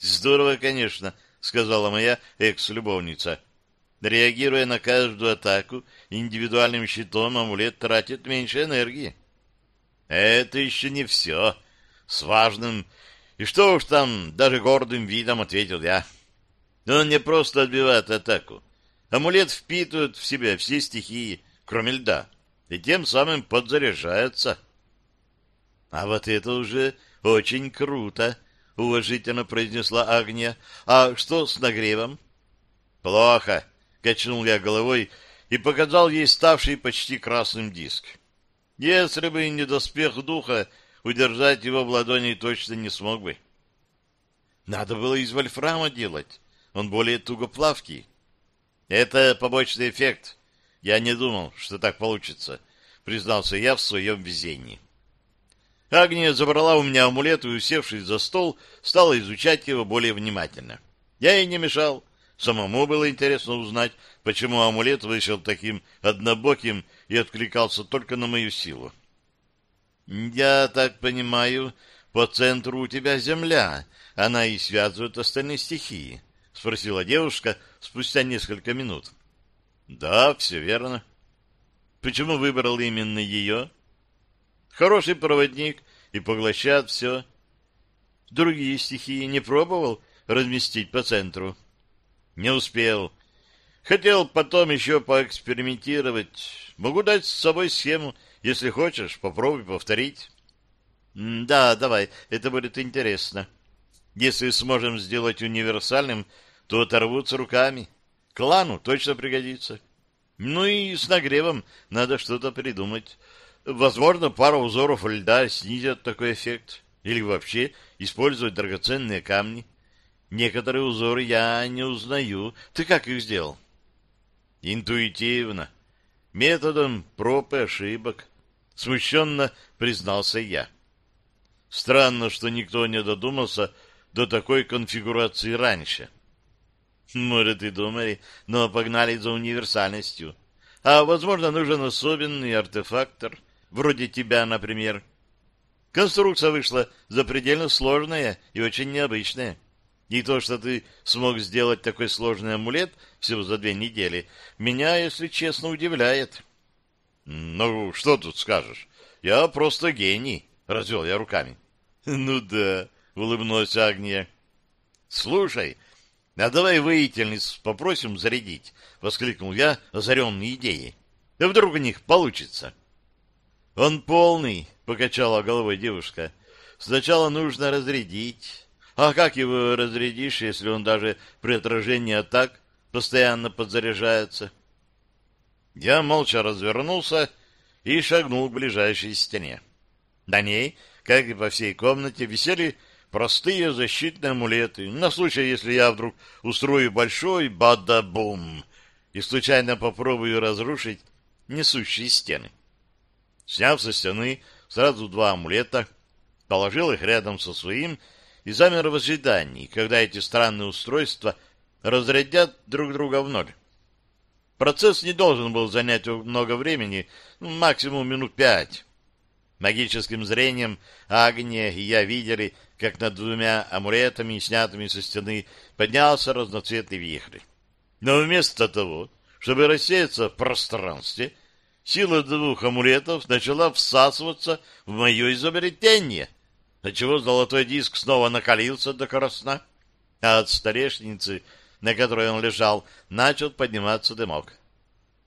«Здорово, конечно», — сказала моя экс-любовница. Реагируя на каждую атаку, индивидуальным щитом амулет тратит меньше энергии. «Это еще не все. С важным и что уж там, даже гордым видом ответил я. Он не просто отбивает атаку. Амулет впитывает в себя все стихии, кроме льда и тем самым подзаряжается. — А вот это уже очень круто, — уважительно произнесла Агния. — А что с нагревом? — Плохо, — качнул я головой и показал ей ставший почти красным диск. Если бы не доспех духа, удержать его в ладони точно не смог бы. Надо было из вольфрама делать, он более тугоплавкий. Это побочный эффект, я не думал, что так получится, признался я в своем везении. Агния забрала у меня амулет и, усевшись за стол, стала изучать его более внимательно. Я ей не мешал. Самому было интересно узнать, почему амулет вышел таким однобоким и откликался только на мою силу. «Я так понимаю, по центру у тебя земля, она и связывает остальные стихии?» — спросила девушка спустя несколько минут. Да, все верно. Почему выбрал именно ее? Хороший проводник и поглощает все. Другие стихии не пробовал разместить по центру? Не успел. Хотел потом еще поэкспериментировать. Могу дать с собой схему, если хочешь, попробуй повторить. Да, давай, это будет интересно. Если сможем сделать универсальным, то оторвутся руками. Клану точно пригодится. Ну и с нагревом надо что-то придумать. Возможно, пара узоров льда снизят такой эффект. Или вообще использовать драгоценные камни. Некоторые узоры я не узнаю. Ты как их сделал? Интуитивно. Методом проб и ошибок. Смущенно признался я. Странно, что никто не додумался до такой конфигурации раньше. Может, и думали, но погнали за универсальностью. А, возможно, нужен особенный артефактор, вроде тебя, например. Конструкция вышла запредельно сложная и очень необычная. И то, что ты смог сделать такой сложный амулет всего за две недели, меня, если честно, удивляет. Ну, что тут скажешь? Я просто гений, развел я руками. Ну да, улыбнулась Агния. Слушай, а давай воительниц попросим зарядить, воскликнул я, озаренный идеей. Да вдруг у них получится. Он полный, покачала головой девушка. Сначала нужно разрядить. А как его разрядишь, если он даже при отражении атак постоянно подзаряжается? Я молча развернулся и шагнул к ближайшей стене. На ней, как и по всей комнате, висели простые защитные амулеты, на случай, если я вдруг устрою большой бада-бум и случайно попробую разрушить несущие стены. Сняв со стены сразу два амулета, положил их рядом со своим и замер в ожидании, когда эти странные устройства разрядят друг друга в ноль. Процесс не должен был занять много времени, ну, максимум минут пять. Магическим зрением Агния и я видели, как над двумя амулетами, снятыми со стены, поднялся разноцветный вихрь. Но вместо того, чтобы рассеяться в пространстве, сила двух амулетов начала всасываться в мое изобретение — отчего золотой диск снова накалился до красна, а от столешницы, на которой он лежал, начал подниматься дымок.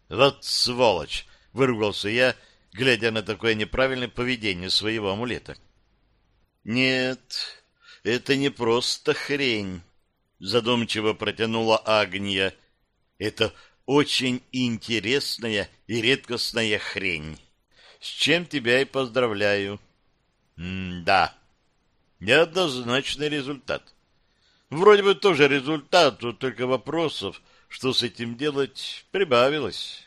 «Вот сволочь!» — выругался я, глядя на такое неправильное поведение своего амулета. «Нет, это не просто хрень», — задумчиво протянула Агния. «Это очень интересная и редкостная хрень. С чем тебя и поздравляю». «М-да», Неоднозначный результат. Вроде бы тоже результат, тут только вопросов, что с этим делать, прибавилось.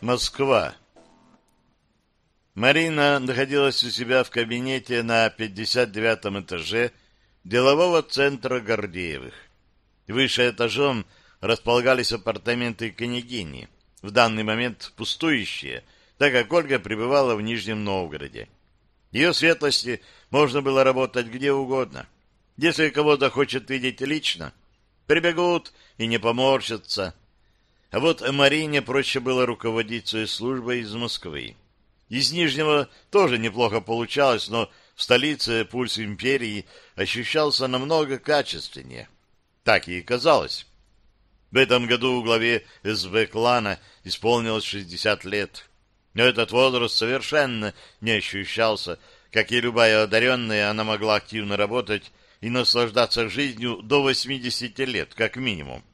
Москва. Марина находилась у себя в кабинете на 59 этаже делового центра Гордеевых. Выше этажом располагались апартаменты княгини, в данный момент пустующие, так как Ольга пребывала в Нижнем Новгороде. Ее светлости можно было работать где угодно. Если кого-то хочет видеть лично, прибегут и не поморщатся. А вот Марине проще было руководить своей службой из Москвы. Из Нижнего тоже неплохо получалось, но в столице пульс империи ощущался намного качественнее. Так и казалось. В этом году главе СБ клана исполнилось 60 лет. Но этот возраст совершенно не ощущался. Как и любая одаренная, она могла активно работать и наслаждаться жизнью до 80 лет, как минимум.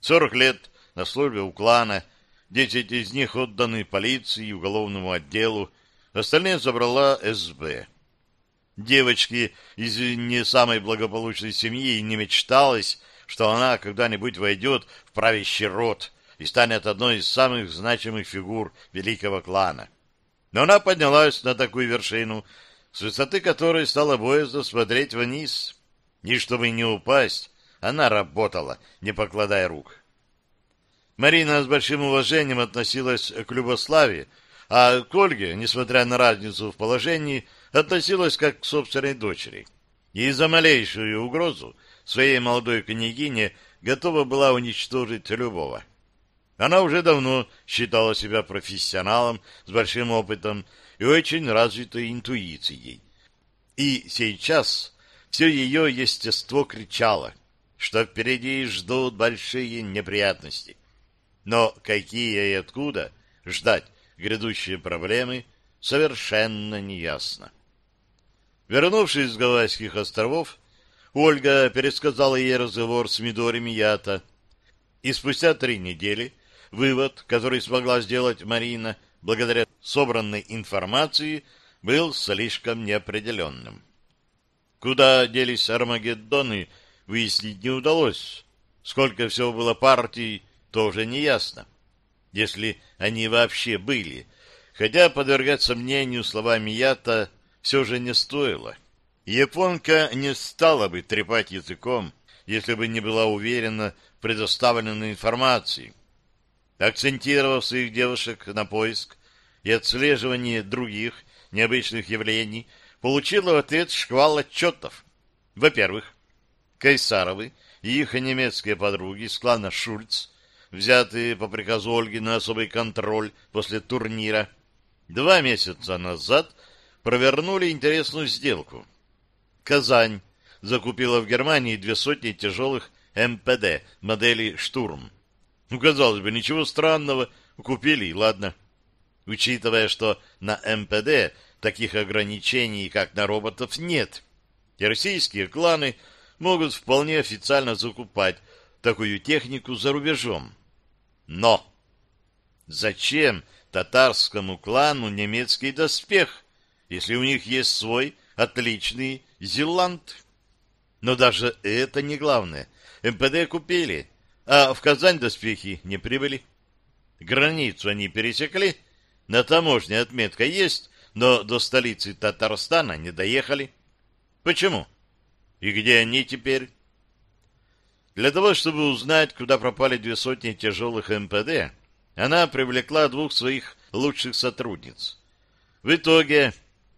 40 лет на службе у клана, 10 из них отданы полиции и уголовному отделу, остальные забрала СБ. Девочки из не самой благополучной семьи не мечталось что она когда-нибудь войдет в правящий род и станет одной из самых значимых фигур великого клана. Но она поднялась на такую вершину, с высоты которой стало боязно смотреть вниз. И чтобы не упасть, она работала, не покладая рук. Марина с большим уважением относилась к Любославе, а к Ольге, несмотря на разницу в положении, относилась как к собственной дочери. И за малейшую угрозу своей молодой княгине готова была уничтожить любого. Она уже давно считала себя профессионалом с большим опытом и очень развитой интуицией. И сейчас все ее естество кричало, что впереди ждут большие неприятности. Но какие и откуда ждать грядущие проблемы, совершенно неясно. Вернувшись с Гавайских островов, Ольга пересказала ей разговор с Мидори Мията. И спустя три недели вывод, который смогла сделать Марина, благодаря собранной информации, был слишком неопределенным. Куда делись Армагеддоны, выяснить не удалось. Сколько всего было партий, тоже не ясно. Если они вообще были. Хотя подвергать сомнению слова Мията все же не стоило. Японка не стала бы трепать языком, если бы не была уверена в предоставленной информации. Акцентировав своих девушек на поиск и отслеживание других необычных явлений, получила в ответ шквал отчетов. Во-первых, Кайсаровы и их немецкие подруги из клана Шульц, взятые по приказу Ольги на особый контроль после турнира, два месяца назад провернули интересную сделку. Казань закупила в Германии две сотни тяжелых МПД модели «Штурм». Ну, казалось бы, ничего странного, купили, ладно. Учитывая, что на МПД таких ограничений, как на роботов, нет. И российские кланы могут вполне официально закупать такую технику за рубежом. Но зачем татарскому клану немецкий доспех, если у них есть свой отличный Зеланд? Но даже это не главное. МПД купили, а в Казань доспехи не прибыли. Границу они пересекли, на таможне отметка есть, но до столицы Татарстана не доехали. Почему? И где они теперь? Для того, чтобы узнать, куда пропали две сотни тяжелых МПД, она привлекла двух своих лучших сотрудниц. В итоге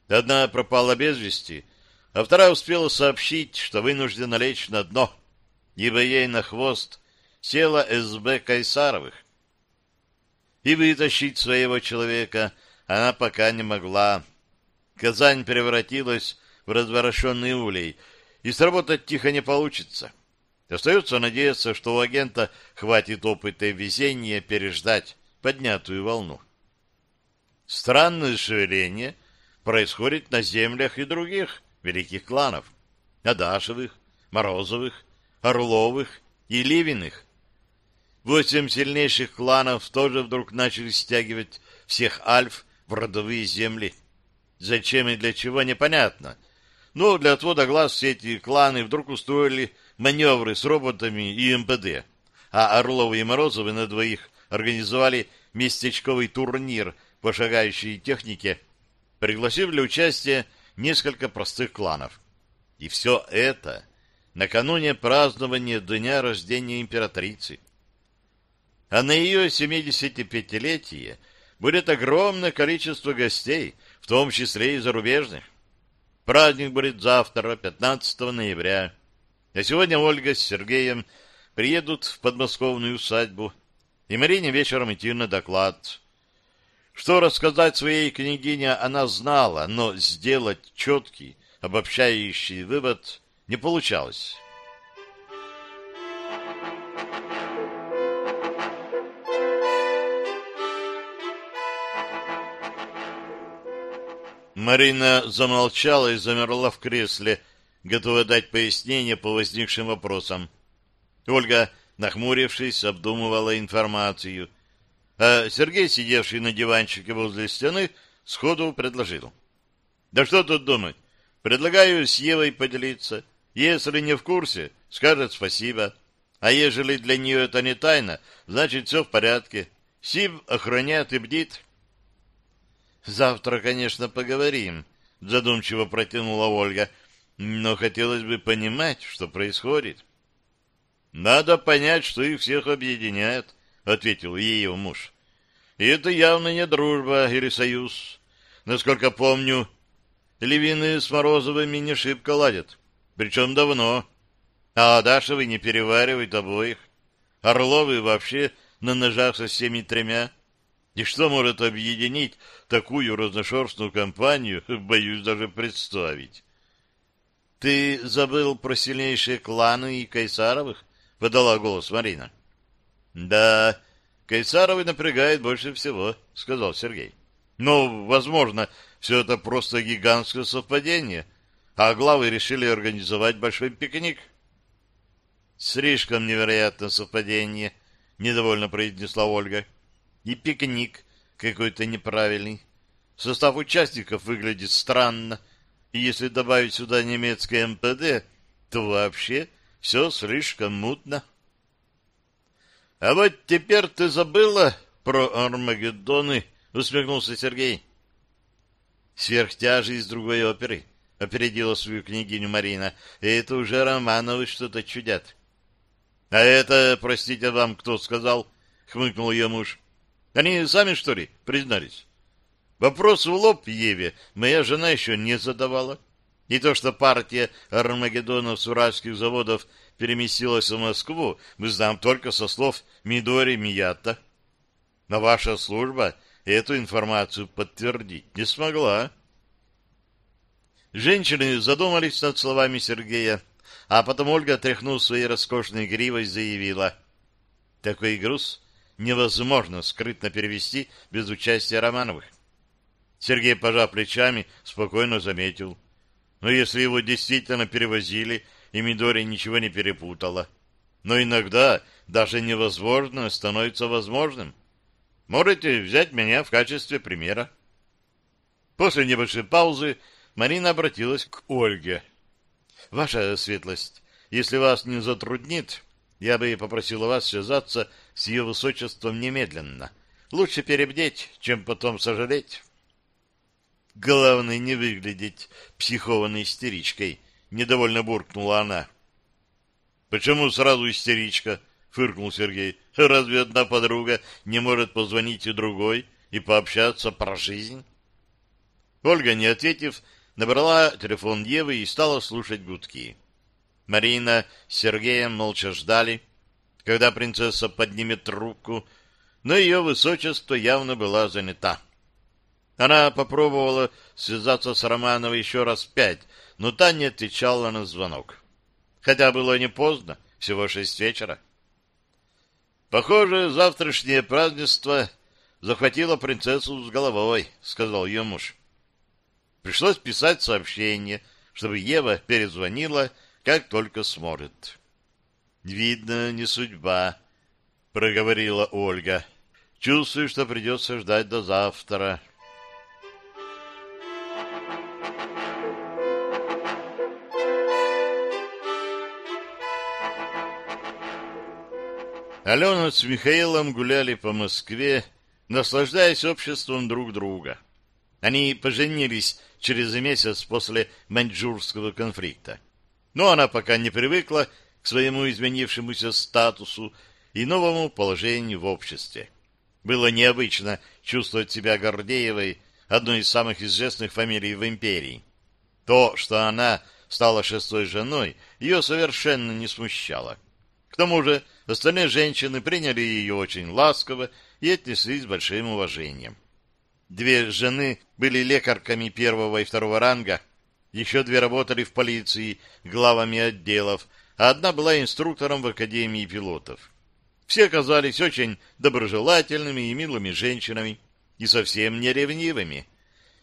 одна пропала без вести, а вторая успела сообщить, что вынуждена лечь на дно, ибо ей на хвост села СБ Кайсаровых. И вытащить своего человека она пока не могла. Казань превратилась в разворошенный улей, и сработать тихо не получится. Остается надеяться, что у агента хватит опыта и везения переждать поднятую волну. Странное шевеление происходит на землях и других великих кланов. Адашевых, Морозовых, Орловых и Ливиных. Восемь сильнейших кланов тоже вдруг начали стягивать всех альф в родовые земли. Зачем и для чего, непонятно. Но для отвода глаз все эти кланы вдруг устроили маневры с роботами и МПД. А Орловы и Морозовы на двоих организовали местечковый турнир по шагающей технике, пригласив для участия несколько простых кланов. И все это накануне празднования дня рождения императрицы. А на ее 75-летие будет огромное количество гостей, в том числе и зарубежных. Праздник будет завтра, 15 ноября. А сегодня Ольга с Сергеем приедут в подмосковную усадьбу, и Марине вечером идти на доклад. Что рассказать своей княгине она знала, но сделать четкий, обобщающий вывод не получалось. Марина замолчала и замерла в кресле, готовая дать пояснение по возникшим вопросам. Ольга, нахмурившись, обдумывала информацию. А Сергей, сидевший на диванчике возле стены, сходу предложил. «Да что тут думать? Предлагаю с Евой поделиться. Если не в курсе, скажет спасибо. А ежели для нее это не тайна, значит, все в порядке. Сиб охраняет и бдит». «Завтра, конечно, поговорим», — задумчиво протянула Ольга. «Но хотелось бы понимать, что происходит». «Надо понять, что их всех объединяет», — ответил ее муж. «И это явно не дружба или союз. Насколько помню, Левины с Морозовыми не шибко ладят, причем давно. А Адашевы не переваривают обоих. Орловы вообще на ножах со всеми тремя. И что может объединить такую разношерстную компанию, боюсь даже представить. — Ты забыл про сильнейшие кланы и Кайсаровых? — подала голос Марина. — Да, Кайсаровы напрягает больше всего, — сказал Сергей. — Но, возможно, все это просто гигантское совпадение, а главы решили организовать большой пикник. — Слишком невероятное совпадение, — недовольно произнесла Ольга. — и пикник какой-то неправильный. Состав участников выглядит странно, и если добавить сюда немецкое МПД, то вообще все слишком мутно. — А вот теперь ты забыла про Армагеддоны, — усмехнулся Сергей. — Сверхтяжи из другой оперы, — опередила свою княгиню Марина. — Это уже Романовы что-то чудят. — А это, простите, вам кто сказал? — хмыкнул ее муж. — Они сами, что ли, признались? Вопрос в лоб Еве моя жена еще не задавала. И то, что партия Армагеддонов с уральских заводов переместилась в Москву, мы знаем только со слов Мидори Мията. Но ваша служба эту информацию подтвердить не смогла. Женщины задумались над словами Сергея, а потом Ольга, тряхнув своей роскошной гривой, заявила. Такой груз невозможно скрытно перевести без участия Романовых. Сергей, пожав плечами, спокойно заметил. Но если его действительно перевозили, и Мидори ничего не перепутала. Но иногда даже невозможно становится возможным. Можете взять меня в качестве примера. После небольшой паузы Марина обратилась к Ольге. — Ваша светлость, если вас не затруднит, я бы попросила вас связаться с ее высочеством немедленно. Лучше перебдеть, чем потом сожалеть. Главное не выглядеть психованной истеричкой, недовольно буркнула она. Почему сразу истеричка? фыркнул Сергей. Разве одна подруга не может позвонить и другой и пообщаться про жизнь? Ольга, не ответив, набрала телефон Евы и стала слушать гудки. Марина с Сергеем молча ждали, когда принцесса поднимет трубку, но ее высочество явно была занята. Она попробовала связаться с Романовой еще раз пять, но та не отвечала на звонок. Хотя было не поздно, всего шесть вечера. «Похоже, завтрашнее празднество захватило принцессу с головой», — сказал ее муж. Пришлось писать сообщение, чтобы Ева перезвонила, как только сможет. «Видно, не судьба», — проговорила Ольга. «Чувствую, что придется ждать до завтра». Алена с Михаилом гуляли по Москве, наслаждаясь обществом друг друга. Они поженились через месяц после маньчжурского конфликта. Но она пока не привыкла к своему изменившемуся статусу и новому положению в обществе. Было необычно чувствовать себя Гордеевой, одной из самых известных фамилий в империи. То, что она стала шестой женой, ее совершенно не смущало. К тому же остальные женщины приняли ее очень ласково и отнеслись с большим уважением. Две жены были лекарками первого и второго ранга, еще две работали в полиции главами отделов, а одна была инструктором в Академии пилотов. Все оказались очень доброжелательными и милыми женщинами, и совсем не ревнивыми.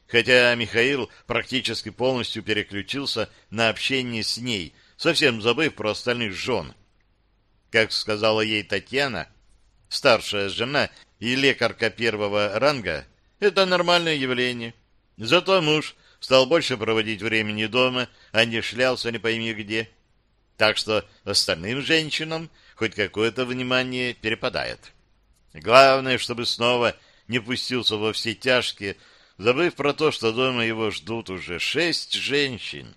Хотя Михаил практически полностью переключился на общение с ней, совсем забыв про остальных жен. Как сказала ей Татьяна, старшая жена и лекарка первого ранга — это нормальное явление. Зато муж стал больше проводить времени дома, а не шлялся не пойми где. Так что остальным женщинам хоть какое-то внимание перепадает. Главное, чтобы снова не пустился во все тяжкие, забыв про то, что дома его ждут уже шесть женщин.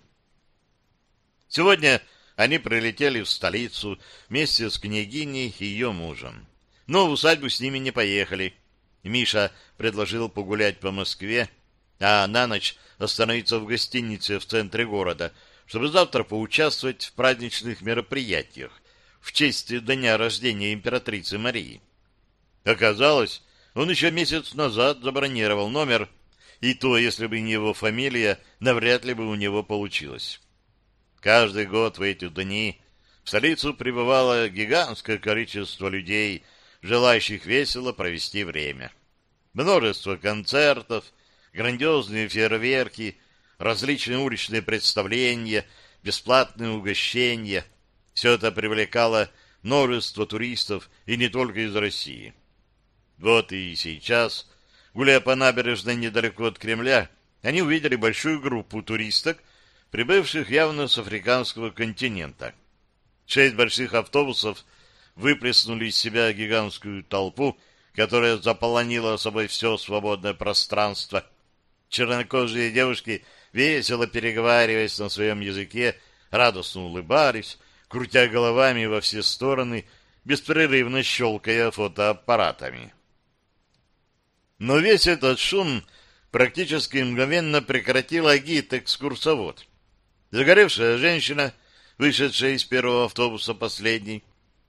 Сегодня они прилетели в столицу вместе с княгиней и ее мужем. Но в усадьбу с ними не поехали. Миша предложил погулять по Москве, а на ночь остановиться в гостинице в центре города, чтобы завтра поучаствовать в праздничных мероприятиях в честь дня рождения императрицы Марии. Оказалось, он еще месяц назад забронировал номер, и то, если бы не его фамилия, навряд ли бы у него получилось. Каждый год в эти дни в столицу прибывало гигантское количество людей, желающих весело провести время. Множество концертов, грандиозные фейерверки, различные уличные представления, бесплатные угощения — все это привлекало множество туристов и не только из России. Вот и сейчас, гуляя по набережной недалеко от Кремля, они увидели большую группу туристок, прибывших явно с африканского континента. Шесть больших автобусов выплеснули из себя гигантскую толпу, которая заполонила собой все свободное пространство. Чернокожие девушки, весело переговариваясь на своем языке, радостно улыбались, крутя головами во все стороны, беспрерывно щелкая фотоаппаратами. Но весь этот шум практически мгновенно прекратил агит-экскурсовод. Загоревшая женщина, вышедшая из первого автобуса последней,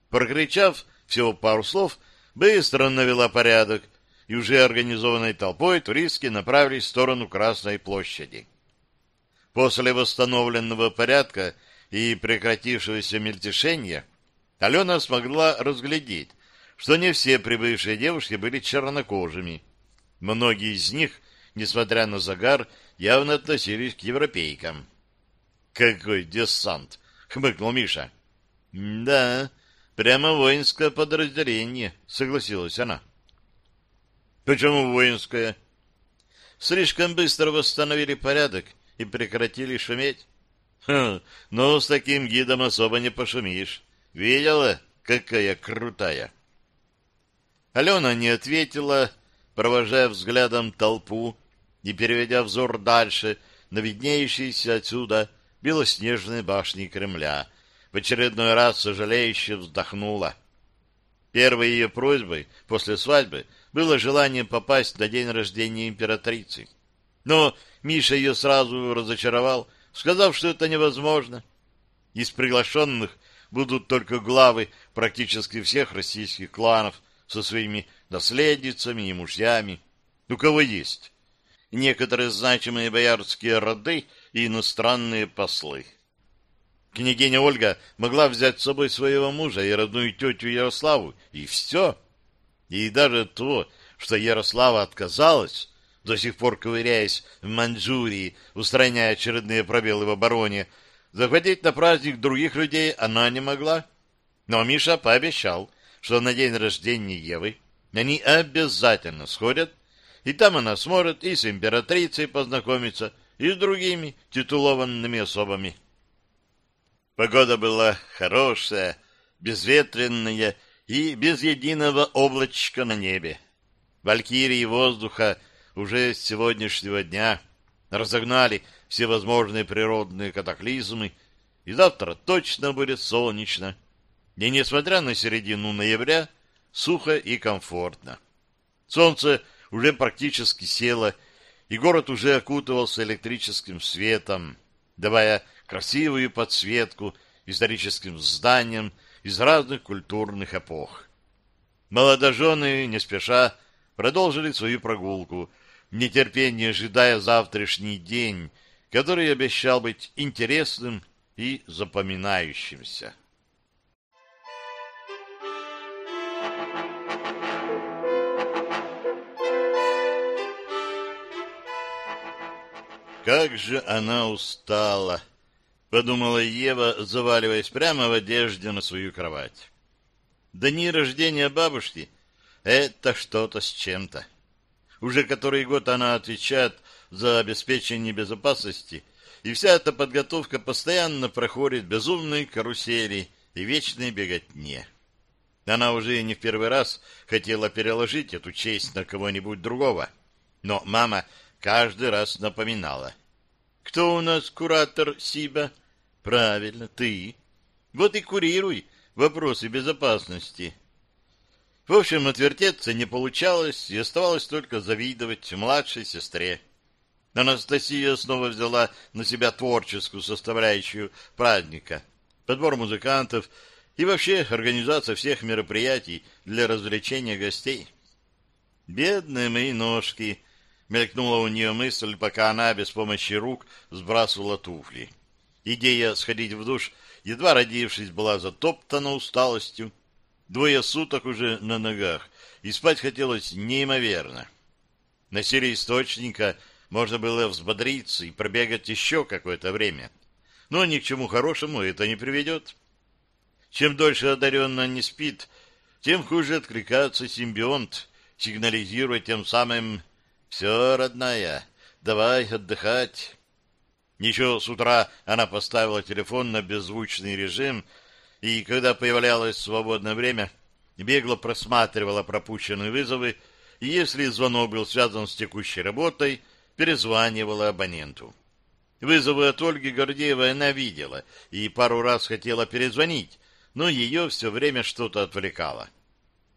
прокричав всего пару слов, быстро навела порядок, и уже организованной толпой туристки направились в сторону Красной площади. После восстановленного порядка и прекратившегося мельтешения Алена смогла разглядеть, что не все прибывшие девушки были чернокожими. Многие из них, несмотря на загар, явно относились к европейкам. «Какой десант!» — хмыкнул Миша. «Да, прямо воинское подразделение», — согласилась она. «Почему воинское?» «Слишком быстро восстановили порядок и прекратили шуметь. Хм, ну, с таким гидом особо не пошумишь. Видела, какая крутая? Алена не ответила, провожая взглядом толпу и переведя взор дальше на виднеющиеся отсюда белоснежные башни Кремля, в очередной раз сожалеюще вздохнула. Первой ее просьбой после свадьбы было желание попасть на день рождения императрицы. Но Миша ее сразу разочаровал, сказав, что это невозможно. Из приглашенных будут только главы практически всех российских кланов со своими наследницами и мужьями. У кого есть. Некоторые значимые боярские роды и иностранные послы. Княгиня Ольга могла взять с собой своего мужа и родную тетю Ярославу, и все. И даже то, что Ярослава отказалась, до сих пор ковыряясь в Маньчжурии, устраняя очередные пробелы в обороне, захватить на праздник других людей она не могла. Но Миша пообещал, что на день рождения Евы они обязательно сходят, и там она сможет и с императрицей познакомиться, и с другими титулованными особами. Погода была хорошая, безветренная и без единого облачка на небе. Валькирии воздуха уже с сегодняшнего дня разогнали всевозможные природные катаклизмы, и завтра точно будет солнечно. И несмотря на середину ноября, сухо и комфортно. Солнце уже практически село, и город уже окутывался электрическим светом, давая красивую подсветку историческим зданиям из разных культурных эпох. Молодожены не спеша продолжили свою прогулку, в нетерпении ожидая завтрашний день, который обещал быть интересным и запоминающимся. Как же она устала, подумала Ева, заваливаясь прямо в одежде на свою кровать. Дни рождения бабушки — это что-то с чем-то. Уже который год она отвечает за обеспечение безопасности, и вся эта подготовка постоянно проходит безумной карусели и вечной беготне. Она уже не в первый раз хотела переложить эту честь на кого-нибудь другого, но мама каждый раз напоминала. «Кто у нас куратор Сиба?» «Правильно, ты. Вот и курируй вопросы безопасности». В общем, отвертеться не получалось, и оставалось только завидовать младшей сестре. Анастасия снова взяла на себя творческую составляющую праздника, подбор музыкантов и вообще организация всех мероприятий для развлечения гостей. «Бедные мои ножки!» — мелькнула у нее мысль, пока она без помощи рук сбрасывала туфли. Идея сходить в душ, едва родившись, была затоптана усталостью, Двое суток уже на ногах, и спать хотелось неимоверно. На силе источника можно было взбодриться и пробегать еще какое-то время. Но ни к чему хорошему это не приведет. Чем дольше одаренно не спит, тем хуже откликается симбионт, сигнализируя тем самым «Все, родная, давай отдыхать». Еще с утра она поставила телефон на беззвучный режим и, когда появлялось свободное время, бегло просматривала пропущенные вызовы, и если звонок был связан с текущей работой, перезванивала абоненту. Вызовы от Ольги Гордеевой она видела и пару раз хотела перезвонить, но ее все время что-то отвлекало.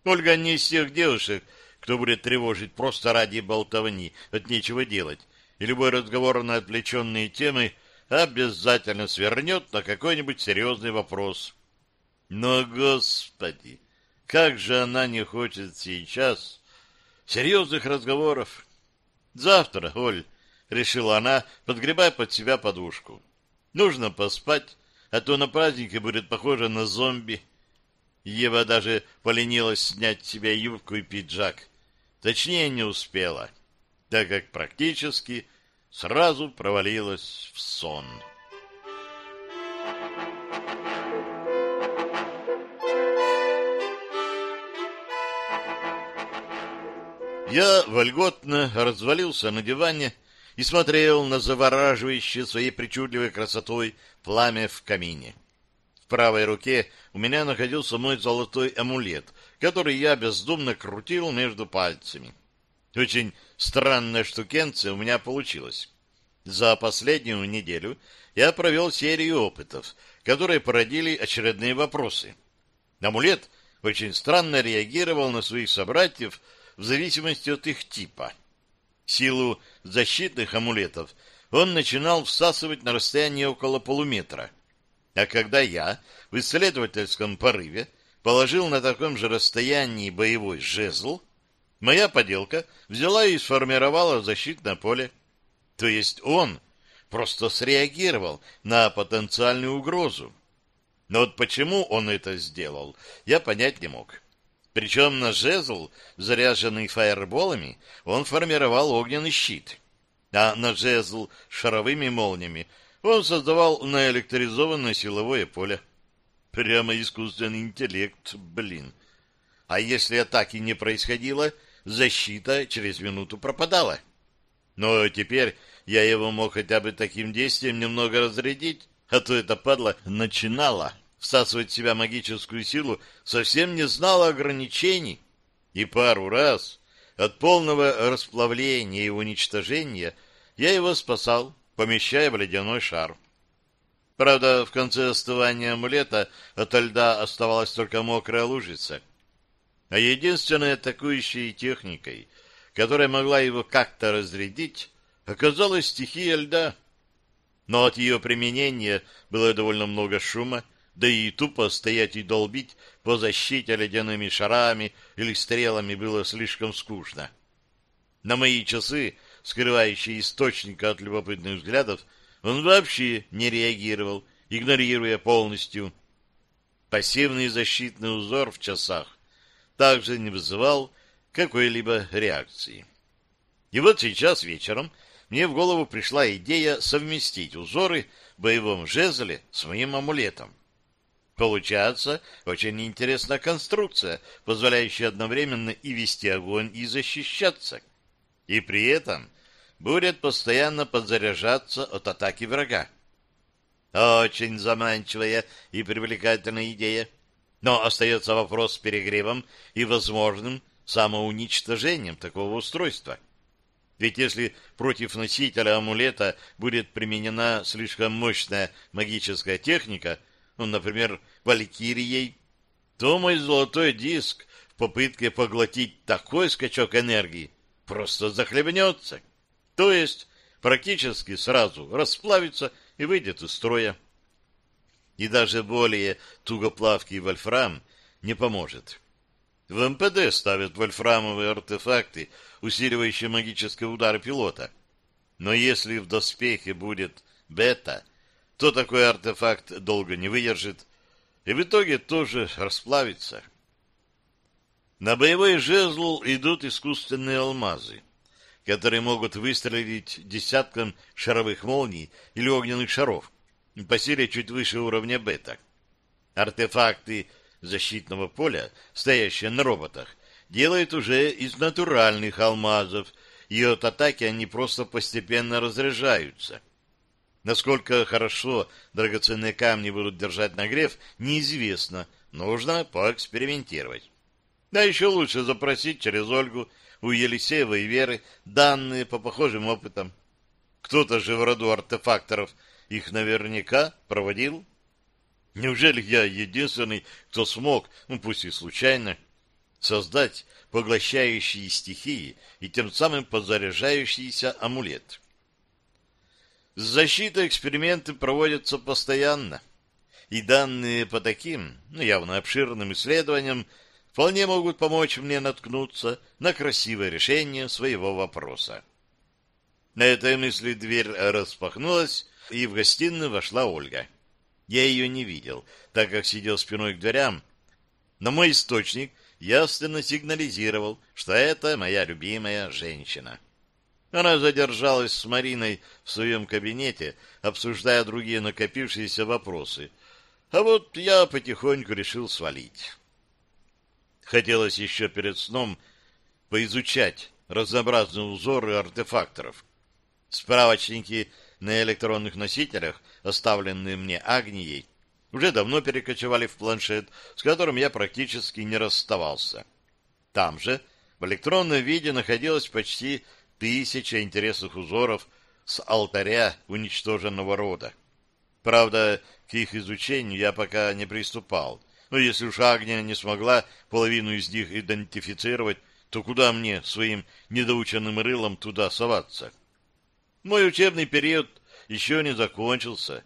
Ольга не из тех девушек, кто будет тревожить просто ради болтовни, от нечего делать, и любой разговор на отвлеченные темы обязательно свернет на какой-нибудь серьезный вопрос. Но, господи, как же она не хочет сейчас серьезных разговоров. Завтра, Оль, решила она, подгребая под себя подушку. Нужно поспать, а то на празднике будет похоже на зомби. Ева даже поленилась снять с себя юбку и пиджак. Точнее, не успела, так как практически сразу провалилась в сон. Я вольготно развалился на диване и смотрел на завораживающее своей причудливой красотой пламя в камине. В правой руке у меня находился мой золотой амулет, который я бездумно крутил между пальцами. Очень странная штукенция у меня получилась. За последнюю неделю я провел серию опытов, которые породили очередные вопросы. Амулет очень странно реагировал на своих собратьев в зависимости от их типа. Силу защитных амулетов он начинал всасывать на расстоянии около полуметра. А когда я в исследовательском порыве положил на таком же расстоянии боевой жезл, моя поделка взяла и сформировала защитное поле. То есть он просто среагировал на потенциальную угрозу. Но вот почему он это сделал, я понять не мог. Причем на жезл, заряженный фаерболами, он формировал огненный щит. А на жезл шаровыми молниями он создавал наэлектризованное силовое поле. Прямо искусственный интеллект, блин. А если атаки не происходило, защита через минуту пропадала. Но теперь я его мог хотя бы таким действием немного разрядить, а то эта падла начинала всасывать в себя магическую силу, совсем не знала ограничений, и пару раз от полного расплавления и уничтожения я его спасал, помещая в ледяной шар. Правда, в конце остывания амулета от льда оставалась только мокрая лужица. А единственной атакующей техникой, которая могла его как-то разрядить, оказалась стихия льда. Но от ее применения было довольно много шума, да и тупо стоять и долбить по защите ледяными шарами или стрелами было слишком скучно. На мои часы, скрывающие источника от любопытных взглядов, он вообще не реагировал, игнорируя полностью. Пассивный защитный узор в часах также не вызывал какой-либо реакции. И вот сейчас вечером мне в голову пришла идея совместить узоры в боевом жезле с моим амулетом. Получается очень интересная конструкция, позволяющая одновременно и вести огонь, и защищаться. И при этом будет постоянно подзаряжаться от атаки врага. Очень заманчивая и привлекательная идея. Но остается вопрос с перегревом и возможным самоуничтожением такого устройства. Ведь если против носителя амулета будет применена слишком мощная магическая техника – ну, например, Валькирией, то мой золотой диск в попытке поглотить такой скачок энергии просто захлебнется. То есть практически сразу расплавится и выйдет из строя. И даже более тугоплавкий вольфрам не поможет. В МПД ставят вольфрамовые артефакты, усиливающие магические удары пилота. Но если в доспехе будет бета, то такой артефакт долго не выдержит и в итоге тоже расплавится. На боевой жезл идут искусственные алмазы, которые могут выстрелить десятком шаровых молний или огненных шаров, по силе чуть выше уровня бета. Артефакты защитного поля, стоящие на роботах, делают уже из натуральных алмазов, и от атаки они просто постепенно разряжаются. Насколько хорошо драгоценные камни будут держать нагрев, неизвестно. Нужно поэкспериментировать. Да еще лучше запросить через Ольгу у Елисеева и Веры данные по похожим опытам. Кто-то же в роду артефакторов их наверняка проводил. Неужели я единственный, кто смог, ну пусть и случайно, создать поглощающие стихии и тем самым подзаряжающийся амулет? С защитой эксперименты проводятся постоянно, и данные по таким, ну, явно обширным исследованиям вполне могут помочь мне наткнуться на красивое решение своего вопроса. На этой мысли дверь распахнулась, и в гостиную вошла Ольга. Я ее не видел, так как сидел спиной к дверям, но мой источник ясно сигнализировал, что это моя любимая женщина. Она задержалась с Мариной в своем кабинете, обсуждая другие накопившиеся вопросы. А вот я потихоньку решил свалить. Хотелось еще перед сном поизучать разнообразные узоры артефакторов. Справочники на электронных носителях, оставленные мне Агнией, уже давно перекочевали в планшет, с которым я практически не расставался. Там же в электронном виде находилось почти тысяча интересных узоров с алтаря уничтоженного рода. Правда, к их изучению я пока не приступал. Но если уж Агния не смогла половину из них идентифицировать, то куда мне своим недоученным рылом туда соваться? Мой учебный период еще не закончился,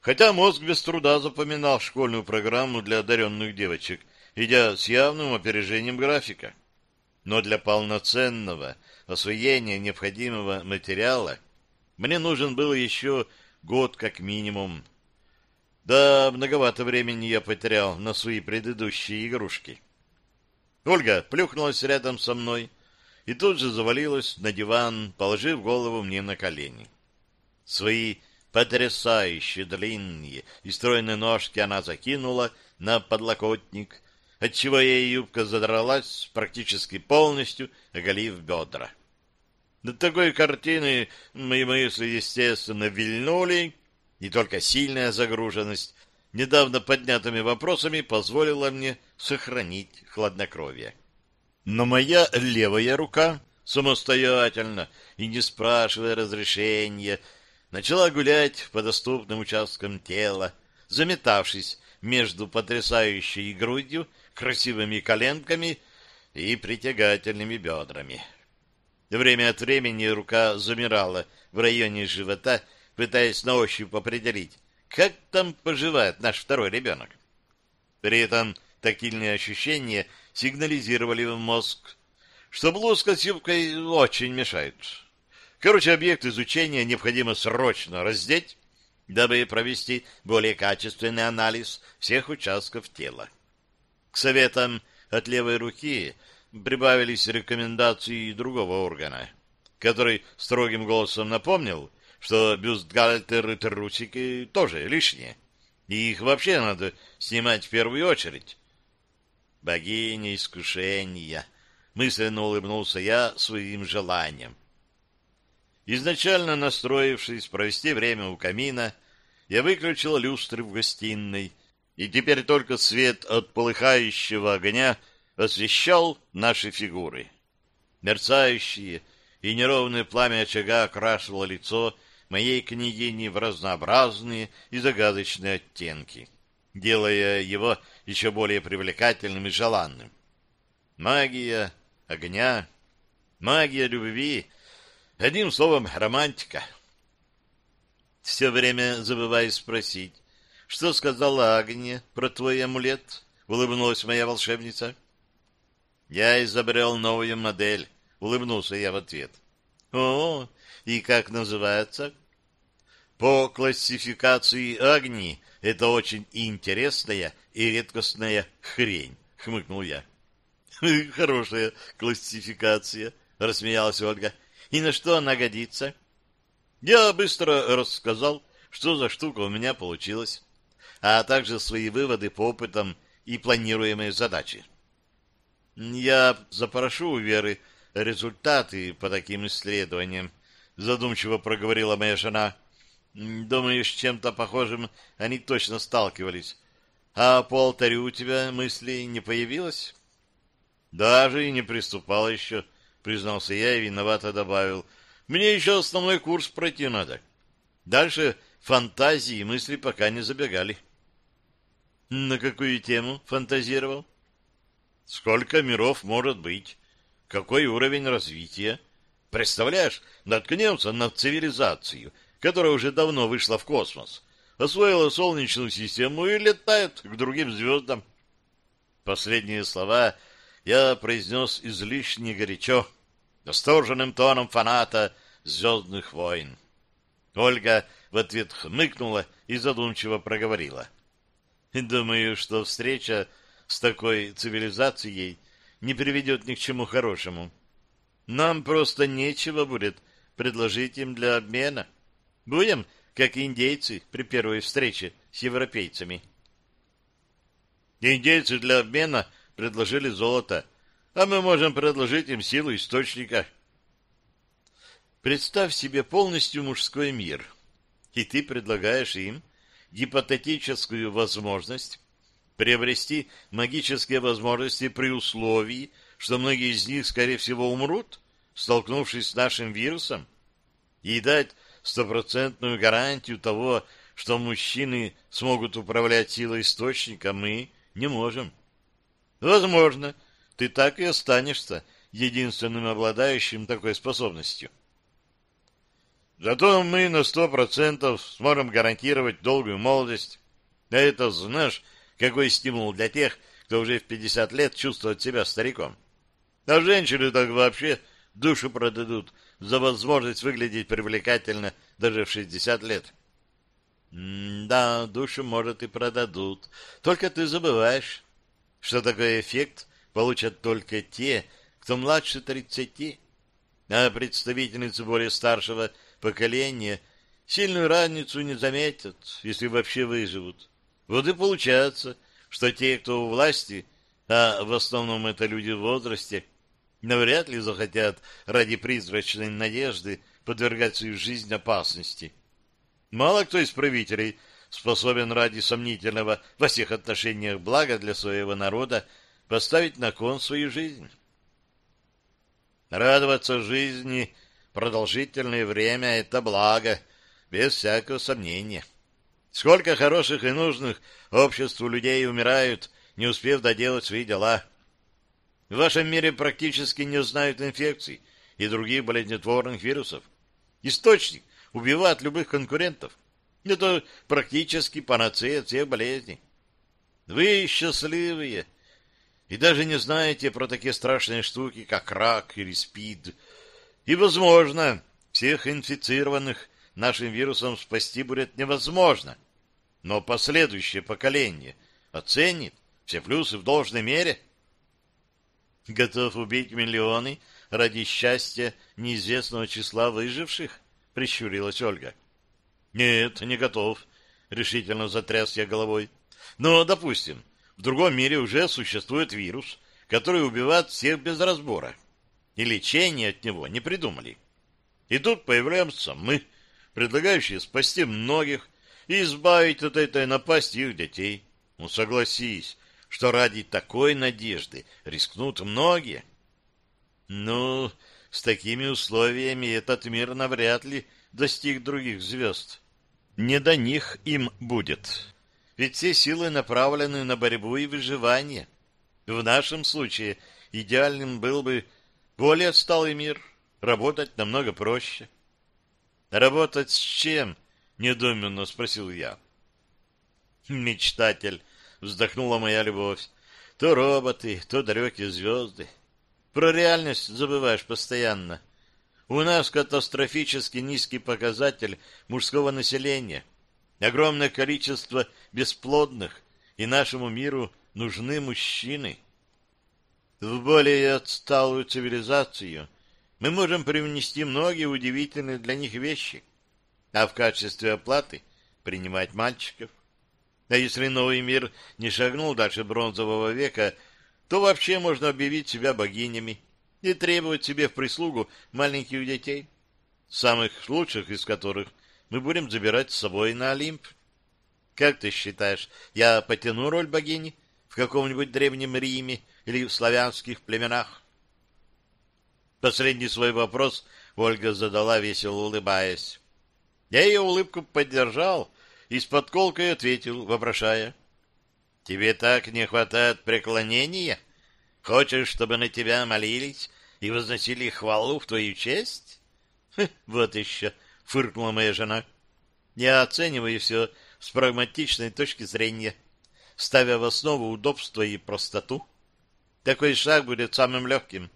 хотя мозг без труда запоминал школьную программу для одаренных девочек, идя с явным опережением графика. Но для полноценного освоения необходимого материала мне нужен был еще год как минимум. Да, многовато времени я потерял на свои предыдущие игрушки. Ольга плюхнулась рядом со мной и тут же завалилась на диван, положив голову мне на колени. Свои потрясающие длинные и стройные ножки она закинула на подлокотник, отчего ей юбка задралась практически полностью, оголив бедра. До такой картины мои мысли, естественно, вильнули, и только сильная загруженность недавно поднятыми вопросами позволила мне сохранить хладнокровие. Но моя левая рука самостоятельно и не спрашивая разрешения, начала гулять по доступным участкам тела, заметавшись между потрясающей грудью красивыми коленками и притягательными бедрами. Время от времени рука замирала в районе живота, пытаясь на ощупь определить, как там поживает наш второй ребенок. При этом тактильные ощущения сигнализировали в мозг, что блузка с юбкой очень мешает. Короче, объект изучения необходимо срочно раздеть, дабы провести более качественный анализ всех участков тела. К советам от левой руки прибавились рекомендации другого органа, который строгим голосом напомнил, что бюстгальтер и трусики тоже лишние, и их вообще надо снимать в первую очередь. Богиня искушения, мысленно улыбнулся я своим желанием. Изначально настроившись провести время у камина, я выключил люстры в гостиной и теперь только свет от полыхающего огня освещал наши фигуры. Мерцающие и неровное пламя очага окрашивало лицо моей княгини в разнообразные и загадочные оттенки, делая его еще более привлекательным и желанным. Магия огня, магия любви, одним словом, романтика. Все время забываю спросить, что сказала Агния про твой амулет? Улыбнулась моя волшебница. Я изобрел новую модель. Улыбнулся я в ответ. О, и как называется? По классификации Агнии это очень интересная и редкостная хрень, хмыкнул я. Хорошая классификация, рассмеялась Ольга. И на что она годится? Я быстро рассказал, что за штука у меня получилась а также свои выводы по опытам и планируемые задачи. Я запрошу у Веры результаты по таким исследованиям, задумчиво проговорила моя жена. Думаешь, чем-то похожим они точно сталкивались. А по алтарю у тебя мыслей не появилось? Даже и не приступал еще, признался я и виновато добавил. Мне еще основной курс пройти надо. Дальше фантазии и мысли пока не забегали. На какую тему фантазировал? Сколько миров может быть? Какой уровень развития? Представляешь, наткнемся на цивилизацию, которая уже давно вышла в космос освоила Солнечную систему и летает к другим звездам. Последние слова я произнес излишне горячо, восторженным тоном фаната «Звездных войн». Ольга в ответ хмыкнула и задумчиво проговорила. «Думаю, что встреча с такой цивилизацией не приведет ни к чему хорошему. Нам просто нечего будет предложить им для обмена. Будем как индейцы при первой встрече с европейцами. Индейцы для обмена предложили золото, а мы можем предложить им силу источника. Представь себе полностью мужской мир, и ты предлагаешь им гипотетическую возможность приобрести магические возможности при условии, что многие из них, скорее всего, умрут, столкнувшись с нашим вирусом, и дать стопроцентную гарантию того, что мужчины смогут управлять силой источника, мы не можем. Возможно, ты так и останешься единственным обладающим такой способностью. Зато мы на сто процентов сможем гарантировать долгую молодость. А это, знаешь, какой стимул для тех, кто уже в пятьдесят лет чувствует себя стариком. А женщины так вообще душу продадут за возможность выглядеть привлекательно даже в 60 лет. да, душу, может, и продадут. Только ты забываешь, что такой эффект получат только те, кто младше 30, а представительницы более старшего поколения сильную разницу не заметят, если вообще выживут. Вот и получается, что те, кто у власти, а в основном это люди в возрасте, навряд ли захотят ради призрачной надежды подвергать свою жизнь опасности. Мало кто из правителей способен ради сомнительного во всех отношениях блага для своего народа поставить на кон свою жизнь. Радоваться жизни продолжительное время — это благо, без всякого сомнения. Сколько хороших и нужных обществу людей умирают, не успев доделать свои дела — в вашем мире практически не знают инфекций и других болезнетворных вирусов. Источник убивает любых конкурентов. Это практически панацея всех болезней. Вы счастливые и даже не знаете про такие страшные штуки, как рак или спид. И, возможно, всех инфицированных нашим вирусом спасти будет невозможно. Но последующее поколение оценит все плюсы в должной мере – готов убить миллионы ради счастья неизвестного числа выживших? — прищурилась Ольга. — Нет, не готов, — решительно затряс я головой. — Но, допустим, в другом мире уже существует вирус, который убивает всех без разбора, и лечения от него не придумали. И тут появляемся мы, предлагающие спасти многих и избавить от этой напасти их детей. Ну, согласись, что ради такой надежды рискнут многие. Ну, с такими условиями этот мир навряд ли достиг других звезд. Не до них им будет. Ведь все силы направлены на борьбу и выживание. В нашем случае идеальным был бы более отсталый мир, работать намного проще. «Работать с чем?» — недоуменно спросил я. Мечтатель вздохнула моя любовь. То роботы, то далекие звезды. Про реальность забываешь постоянно. У нас катастрофически низкий показатель мужского населения. Огромное количество бесплодных, и нашему миру нужны мужчины. В более отсталую цивилизацию мы можем привнести многие удивительные для них вещи, а в качестве оплаты принимать мальчиков. А если новый мир не шагнул дальше бронзового века, то вообще можно объявить себя богинями и требовать себе в прислугу маленьких детей, самых лучших из которых мы будем забирать с собой на Олимп. Как ты считаешь, я потяну роль богини в каком-нибудь древнем Риме или в славянских племенах? Последний свой вопрос Ольга задала, весело улыбаясь. Я ее улыбку поддержал и с подколкой ответил, вопрошая. — Тебе так не хватает преклонения? Хочешь, чтобы на тебя молились и возносили хвалу в твою честь? — Вот еще, — фыркнула моя жена. — Я оцениваю все с прагматичной точки зрения, ставя в основу удобство и простоту. Такой шаг будет самым легким.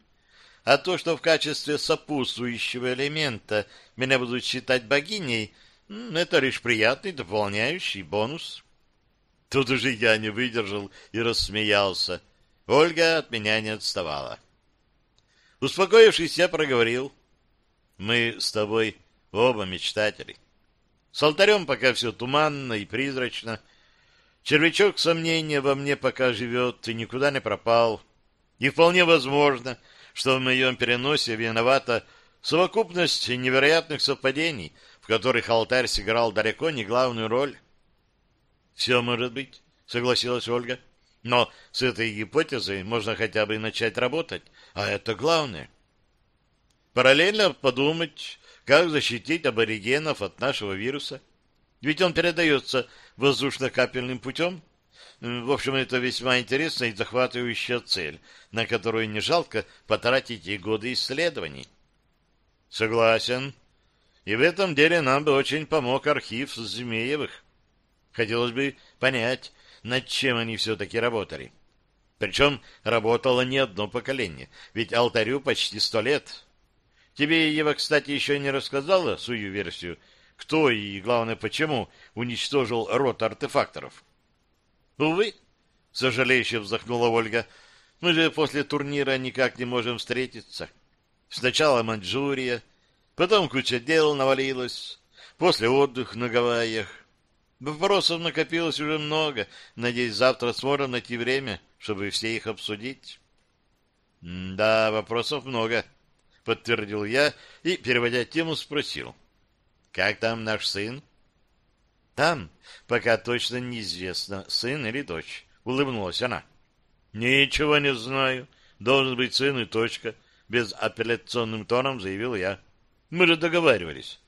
А то, что в качестве сопутствующего элемента меня будут считать богиней, это лишь приятный дополняющий бонус. Тут уже я не выдержал и рассмеялся. Ольга от меня не отставала. Успокоившись, я проговорил. Мы с тобой оба мечтатели. С алтарем пока все туманно и призрачно. Червячок сомнения во мне пока живет и никуда не пропал. И вполне возможно, что в моем переносе виновата совокупность невероятных совпадений, в которых алтарь сыграл далеко не главную роль. «Все может быть», — согласилась Ольга. «Но с этой гипотезой можно хотя бы начать работать, а это главное». Параллельно подумать, как защитить аборигенов от нашего вируса. Ведь он передается воздушно-капельным путем. В общем, это весьма интересная и захватывающая цель, на которую не жалко потратить и годы исследований. Согласен. И в этом деле нам бы очень помог архив Змеевых. Хотелось бы понять, над чем они все-таки работали. Причем работало не одно поколение, ведь алтарю почти сто лет. Тебе Ева, кстати, еще не рассказала свою версию, кто и, главное, почему уничтожил рот артефакторов? Увы, сожалеюще вздохнула Ольга, мы же после турнира никак не можем встретиться. Сначала Маньчжурия, потом куча дел навалилась, после отдых на Гавайях. Вопросов накопилось уже много. Надеюсь, завтра сможем найти время, чтобы все их обсудить. — Да, вопросов много, — подтвердил я и, переводя тему, спросил. — Как там наш сын? — Там пока точно неизвестно, сын или дочь, — улыбнулась она. — Ничего не знаю. Должен быть сын и точка, — безапелляционным тоном заявил я. — Мы же договаривались.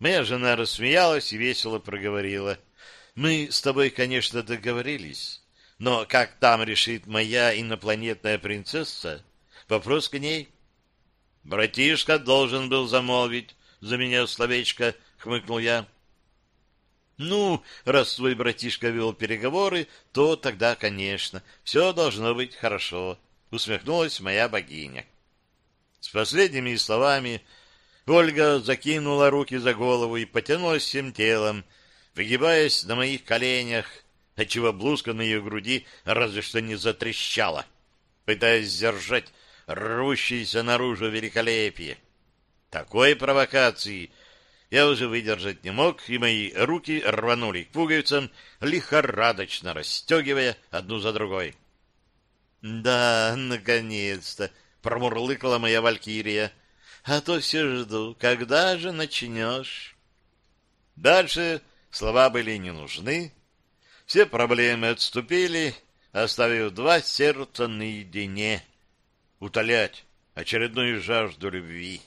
Моя жена рассмеялась и весело проговорила. — Мы с тобой, конечно, договорились, но как там решит моя инопланетная принцесса, вопрос к ней. Братишка должен был замолвить за меня словечко, хмыкнул я. Ну, раз твой братишка вел переговоры, то тогда, конечно, все должно быть хорошо, усмехнулась моя богиня. С последними словами Ольга закинула руки за голову и потянулась всем телом, выгибаясь на моих коленях, отчего блузка на ее груди разве что не затрещала, пытаясь сдержать рвущееся наружу великолепие. Такой провокации я уже выдержать не мог, и мои руки рванули к пуговицам, лихорадочно расстегивая одну за другой. «Да, наконец-то!» — промурлыкала моя валькирия. «А то все жду, когда же начнешь?» Дальше слова были не нужны. Все проблемы отступили, оставив два сердца наедине — утолять очередную жажду любви.